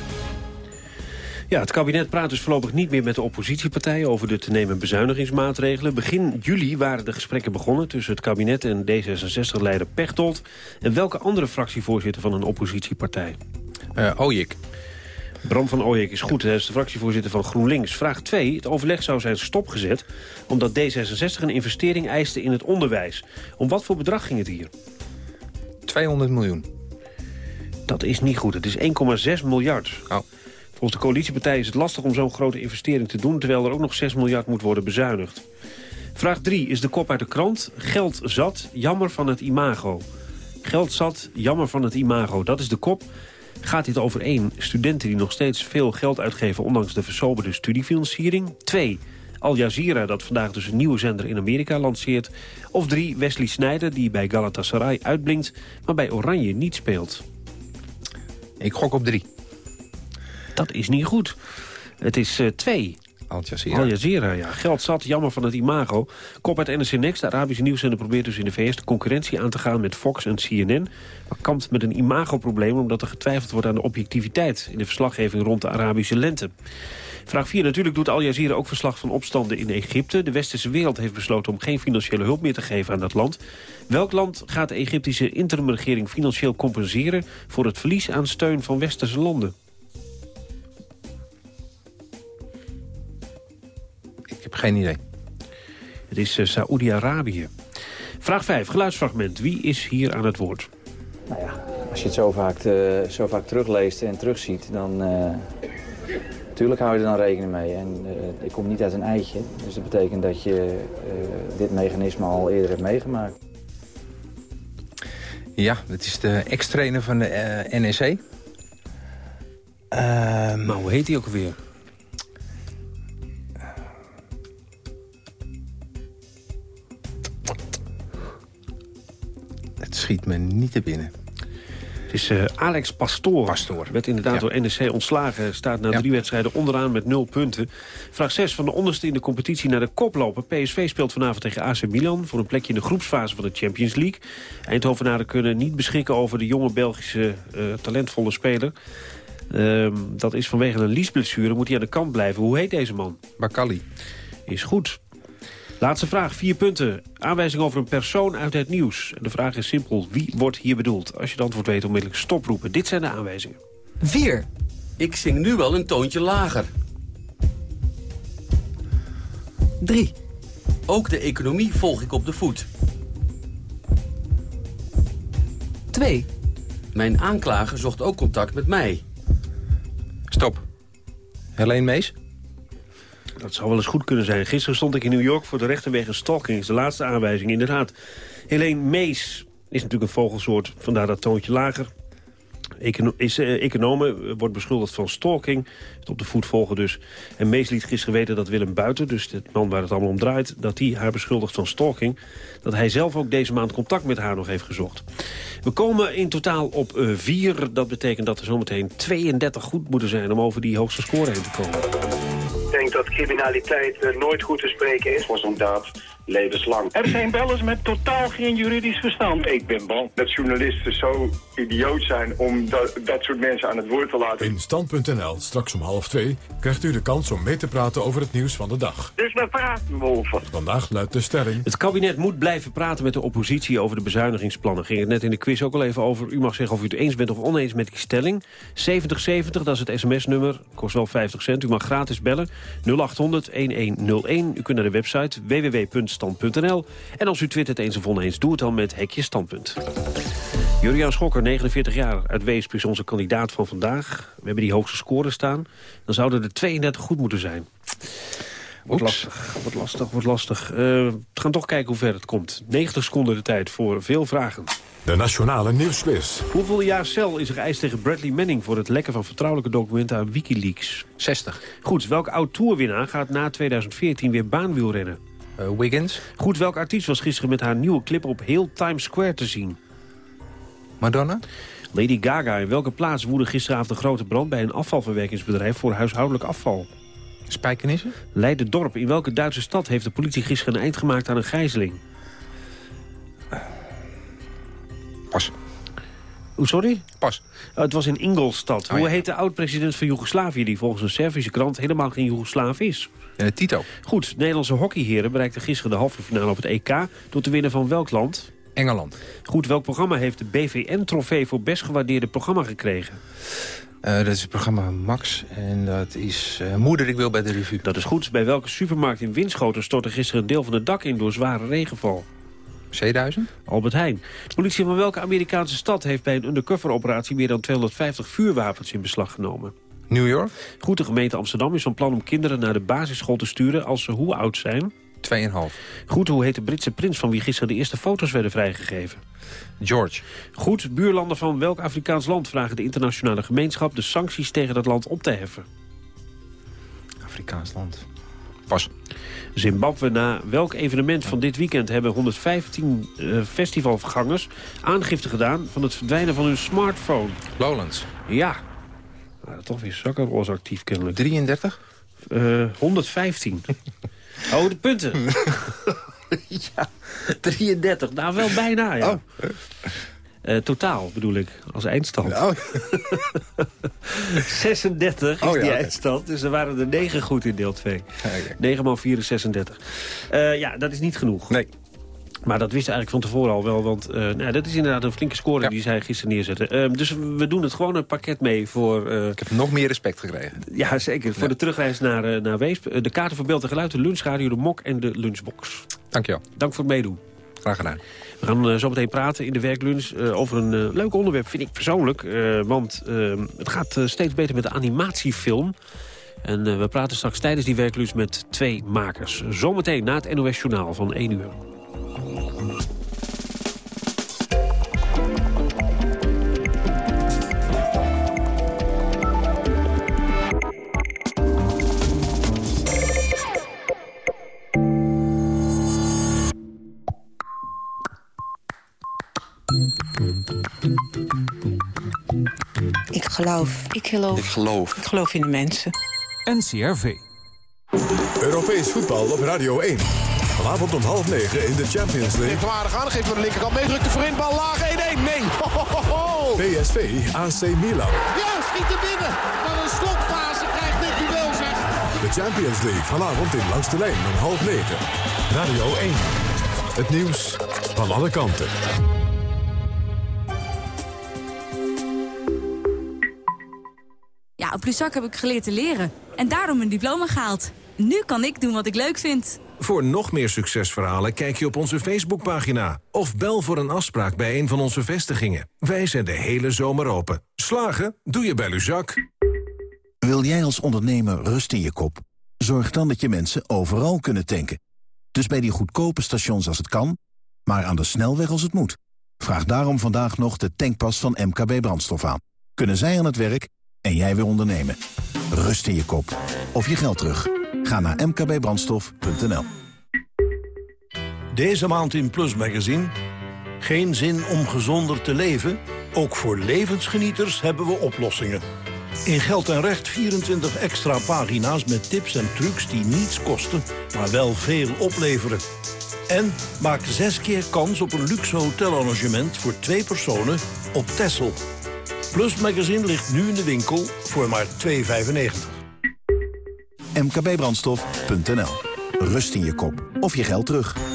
Ja, het kabinet praat dus voorlopig niet meer met de oppositiepartijen... over de te nemen bezuinigingsmaatregelen. Begin juli waren de gesprekken begonnen tussen het kabinet en D66-leider Pechtold. En welke andere fractievoorzitter van een oppositiepartij? Eh, Ojik. Bram van Ooyek is goed, hij is de fractievoorzitter van GroenLinks. Vraag 2. Het overleg zou zijn stopgezet omdat D66 een investering eiste in het onderwijs. Om wat voor bedrag ging het hier? 200 miljoen. Dat is niet goed. Het is 1,6 miljard. Oh. Volgens de coalitiepartij is het lastig om zo'n grote investering te doen... terwijl er ook nog 6 miljard moet worden bezuinigd. Vraag 3 is de kop uit de krant. Geld zat, jammer van het imago. Geld zat, jammer van het imago. Dat is de kop. Gaat dit over één Studenten die nog steeds veel geld uitgeven... ondanks de versoberde studiefinanciering. 2. Al Jazeera, dat vandaag dus een nieuwe zender in Amerika lanceert. Of 3. Wesley Sneijder, die bij Galatasaray uitblinkt... maar bij Oranje niet speelt. Ik gok op drie. Dat is niet goed. Het is 2. Al Jazeera. Al Jazeera, ja. Geld zat, jammer van het imago. Kop uit NRC Next, de Arabische nieuwszender probeert dus in de VS... de concurrentie aan te gaan met Fox en CNN. Maar kampt met een imagoprobleem... omdat er getwijfeld wordt aan de objectiviteit... in de verslaggeving rond de Arabische lente. Vraag 4. Natuurlijk doet Al Jazeera ook verslag van opstanden in Egypte. De westerse wereld heeft besloten om geen financiële hulp meer te geven aan dat land. Welk land gaat de Egyptische interimregering financieel compenseren... voor het verlies aan steun van westerse landen? Geen idee. Het is uh, Saoedi-Arabië. Vraag 5, geluidsfragment. Wie is hier aan het woord? Nou ja, als je het zo vaak, uh, zo vaak terugleest en terugziet, dan... Uh, Tuurlijk hou je er dan rekening mee. En uh, ik kom niet uit een eitje. Dus dat betekent dat je uh, dit mechanisme al eerder hebt meegemaakt. Ja, het is de ex-trainer van de uh, NEC. Uh, maar hoe heet hij ook alweer? Schiet me niet te binnen. Het is uh, Alex Pastoor. Pastoor. Werd inderdaad ja. door NEC ontslagen. Staat na ja. drie wedstrijden onderaan met nul punten. Vraag 6 van de onderste in de competitie naar de koploper. PSV speelt vanavond tegen AC Milan... voor een plekje in de groepsfase van de Champions League. Eindhovenaren kunnen niet beschikken over de jonge Belgische uh, talentvolle speler. Uh, dat is vanwege een liesblessure. Moet hij aan de kant blijven. Hoe heet deze man? Bakali. Is goed. Laatste vraag, vier punten. Aanwijzing over een persoon uit het nieuws. En de vraag is simpel, wie wordt hier bedoeld? Als je het antwoord weet, onmiddellijk stoproepen. Dit zijn de aanwijzingen. 4. Ik zing nu wel een toontje lager. 3. Ook de economie volg ik op de voet. 2. Mijn aanklager zocht ook contact met mij. Stop. Helene Mees? Dat zou wel eens goed kunnen zijn. Gisteren stond ik in New York voor de rechter wegens stalking. is de laatste aanwijzing, inderdaad. Helene Mees is natuurlijk een vogelsoort, vandaar dat toontje lager. Econo is uh, econome, wordt beschuldigd van stalking. Het op de voet volgen dus. En Mees liet gisteren weten dat Willem Buiten, dus de man waar het allemaal om draait... dat hij haar beschuldigt van stalking. Dat hij zelf ook deze maand contact met haar nog heeft gezocht. We komen in totaal op uh, vier. Dat betekent dat er zometeen 32 goed moeten zijn... om over die hoogste score heen te komen. Dat criminaliteit uh, nooit goed te spreken is voor zo'n daad levenslang. Er zijn bellers met totaal geen juridisch verstand. Ik ben bang dat journalisten zo idioot zijn om dat, dat soort mensen aan het woord te laten. In Stand.nl, straks om half twee, krijgt u de kans om mee te praten over het nieuws van de dag. Dus we praten over. Vandaag luidt de stelling... Het kabinet moet blijven praten met de oppositie over de bezuinigingsplannen. Ging het net in de quiz ook al even over. U mag zeggen of u het eens bent of oneens met die stelling. 7070, dat is het sms-nummer, kost wel 50 cent. U mag gratis bellen, 0800-1101. U kunt naar de website www.stand.nl. En als u twittert eens of oneens, doe het dan met hekje standpunt. Juriaan Schokker, 49 jaar, uit Weesp is onze kandidaat van vandaag. We hebben die hoogste score staan. Dan zouden er 32 goed moeten zijn. Wordt lastig, wordt lastig, wordt lastig. Eh, we gaan toch kijken hoe ver het komt. 90 seconden de tijd voor veel vragen. De Nationale Nieuwsquiz. Hoeveel jaar cel is er geëist tegen Bradley Manning... voor het lekken van vertrouwelijke documenten aan Wikileaks? 60. Goed, welke oud-tourwinnaar gaat na 2014 weer baanwielrennen? Uh, Wiggins. Goed, welk artiest was gisteren met haar nieuwe clip op heel Times Square te zien? Madonna. Lady Gaga. In welke plaats woedde gisteravond een grote brand... bij een afvalverwerkingsbedrijf voor huishoudelijk afval? Spijkenissen. Leiden-dorp. In welke Duitse stad heeft de politie gisteren een eind gemaakt aan een gijzeling? Pas. Hoe, sorry? Pas. Oh, het was in Ingolstadt. Oh, Hoe ja. heet de oud-president van Joegoslavië... die volgens een Servische krant helemaal geen Joegoslaaf is? Uh, Tito. Goed, Nederlandse hockeyheren bereikten gisteren de halve finale op het EK... door te winnen van welk land? Engeland. Goed, welk programma heeft de BVN-trofee voor best gewaardeerde programma gekregen? Uh, dat is het programma Max en dat is uh, Moeder, ik wil bij de revue. Dat is goed. Bij welke supermarkt in Winschoten stortte gisteren een deel van het dak in door zware regenval? C1000? Albert Heijn. De politie van welke Amerikaanse stad heeft bij een undercover-operatie... meer dan 250 vuurwapens in beslag genomen? New York. Goed, de gemeente Amsterdam is van plan om kinderen naar de basisschool te sturen... als ze hoe oud zijn? 2,5. Goed, hoe heet de Britse prins van wie gisteren de eerste foto's werden vrijgegeven? George. Goed, buurlanden van welk Afrikaans land vragen de internationale gemeenschap... de sancties tegen dat land op te heffen? Afrikaans land. Pas. Zimbabwe. Na welk evenement van dit weekend hebben 115 uh, festivalgangers aangifte gedaan van het verdwijnen van hun smartphone? Lowlands. Ja. Nou, toch weer zakkenroos actief kennelijk. 33? Uh, 115. Oh, de punten. [laughs] ja, 33. Nou, wel bijna, ja. Oh. Uh, totaal bedoel ik, als eindstand. Oh. [laughs] 36 is oh, ja, die okay. eindstand, dus er waren er 9 goed in deel 2. Okay. 9 maal 4 is 36. Uh, ja, dat is niet genoeg. Nee. Maar dat wisten eigenlijk van tevoren al wel, want uh, nou, dat is inderdaad een flinke score ja. die zij gisteren neerzetten. Uh, dus we doen het gewoon een pakket mee voor... Uh, Ik heb nog meer respect gekregen. Ja, zeker. Voor de terugreis naar, naar Weesp. de kaarten voor beeld en geluid, de lunchradio, de mok en de lunchbox. Dank je wel. Dank voor het meedoen. Graag gedaan. We gaan zo meteen praten in de werklunch over een leuk onderwerp, vind ik persoonlijk. want het gaat steeds beter met de animatiefilm. En we praten straks tijdens die werklunch met twee makers. Zometeen na het NOS Journaal van 1 uur. Ik geloof. Ik geloof. Ik geloof. Ik geloof in de mensen. NCRV. Europees voetbal op Radio 1. Vanavond om half negen in de Champions League. Waardig aan, geeft voor de linkerkant meedrukte voorin. Bal laag 1-1. Nee. Ho, ho, ho. PSV AC Milan. Ja, schiet er binnen. Van een slotfase krijgt dit duel zeg. De Champions League vanavond in Langs de Lijn om half negen. Radio 1. Het nieuws van alle kanten. Ja, op Luzak heb ik geleerd te leren. En daarom een diploma gehaald. Nu kan ik doen wat ik leuk vind. Voor nog meer succesverhalen kijk je op onze Facebookpagina. Of bel voor een afspraak bij een van onze vestigingen. Wij zijn de hele zomer open. Slagen? Doe je bij Luzak. Wil jij als ondernemer rust in je kop? Zorg dan dat je mensen overal kunnen tanken. Dus bij die goedkope stations als het kan, maar aan de snelweg als het moet. Vraag daarom vandaag nog de tankpas van MKB Brandstof aan. Kunnen zij aan het werk en jij weer ondernemen. Rust in je kop. Of je geld terug. Ga naar mkbbrandstof.nl Deze maand in Plus Magazine. Geen zin om gezonder te leven? Ook voor levensgenieters hebben we oplossingen. In Geld en Recht 24 extra pagina's met tips en trucs die niets kosten, maar wel veel opleveren. En maak zes keer kans op een luxe hotelarrangement voor twee personen op Texel. Plus Magazine ligt nu in de winkel voor maar 2,95. mkbbrandstof.nl. Rust in je kop of je geld terug.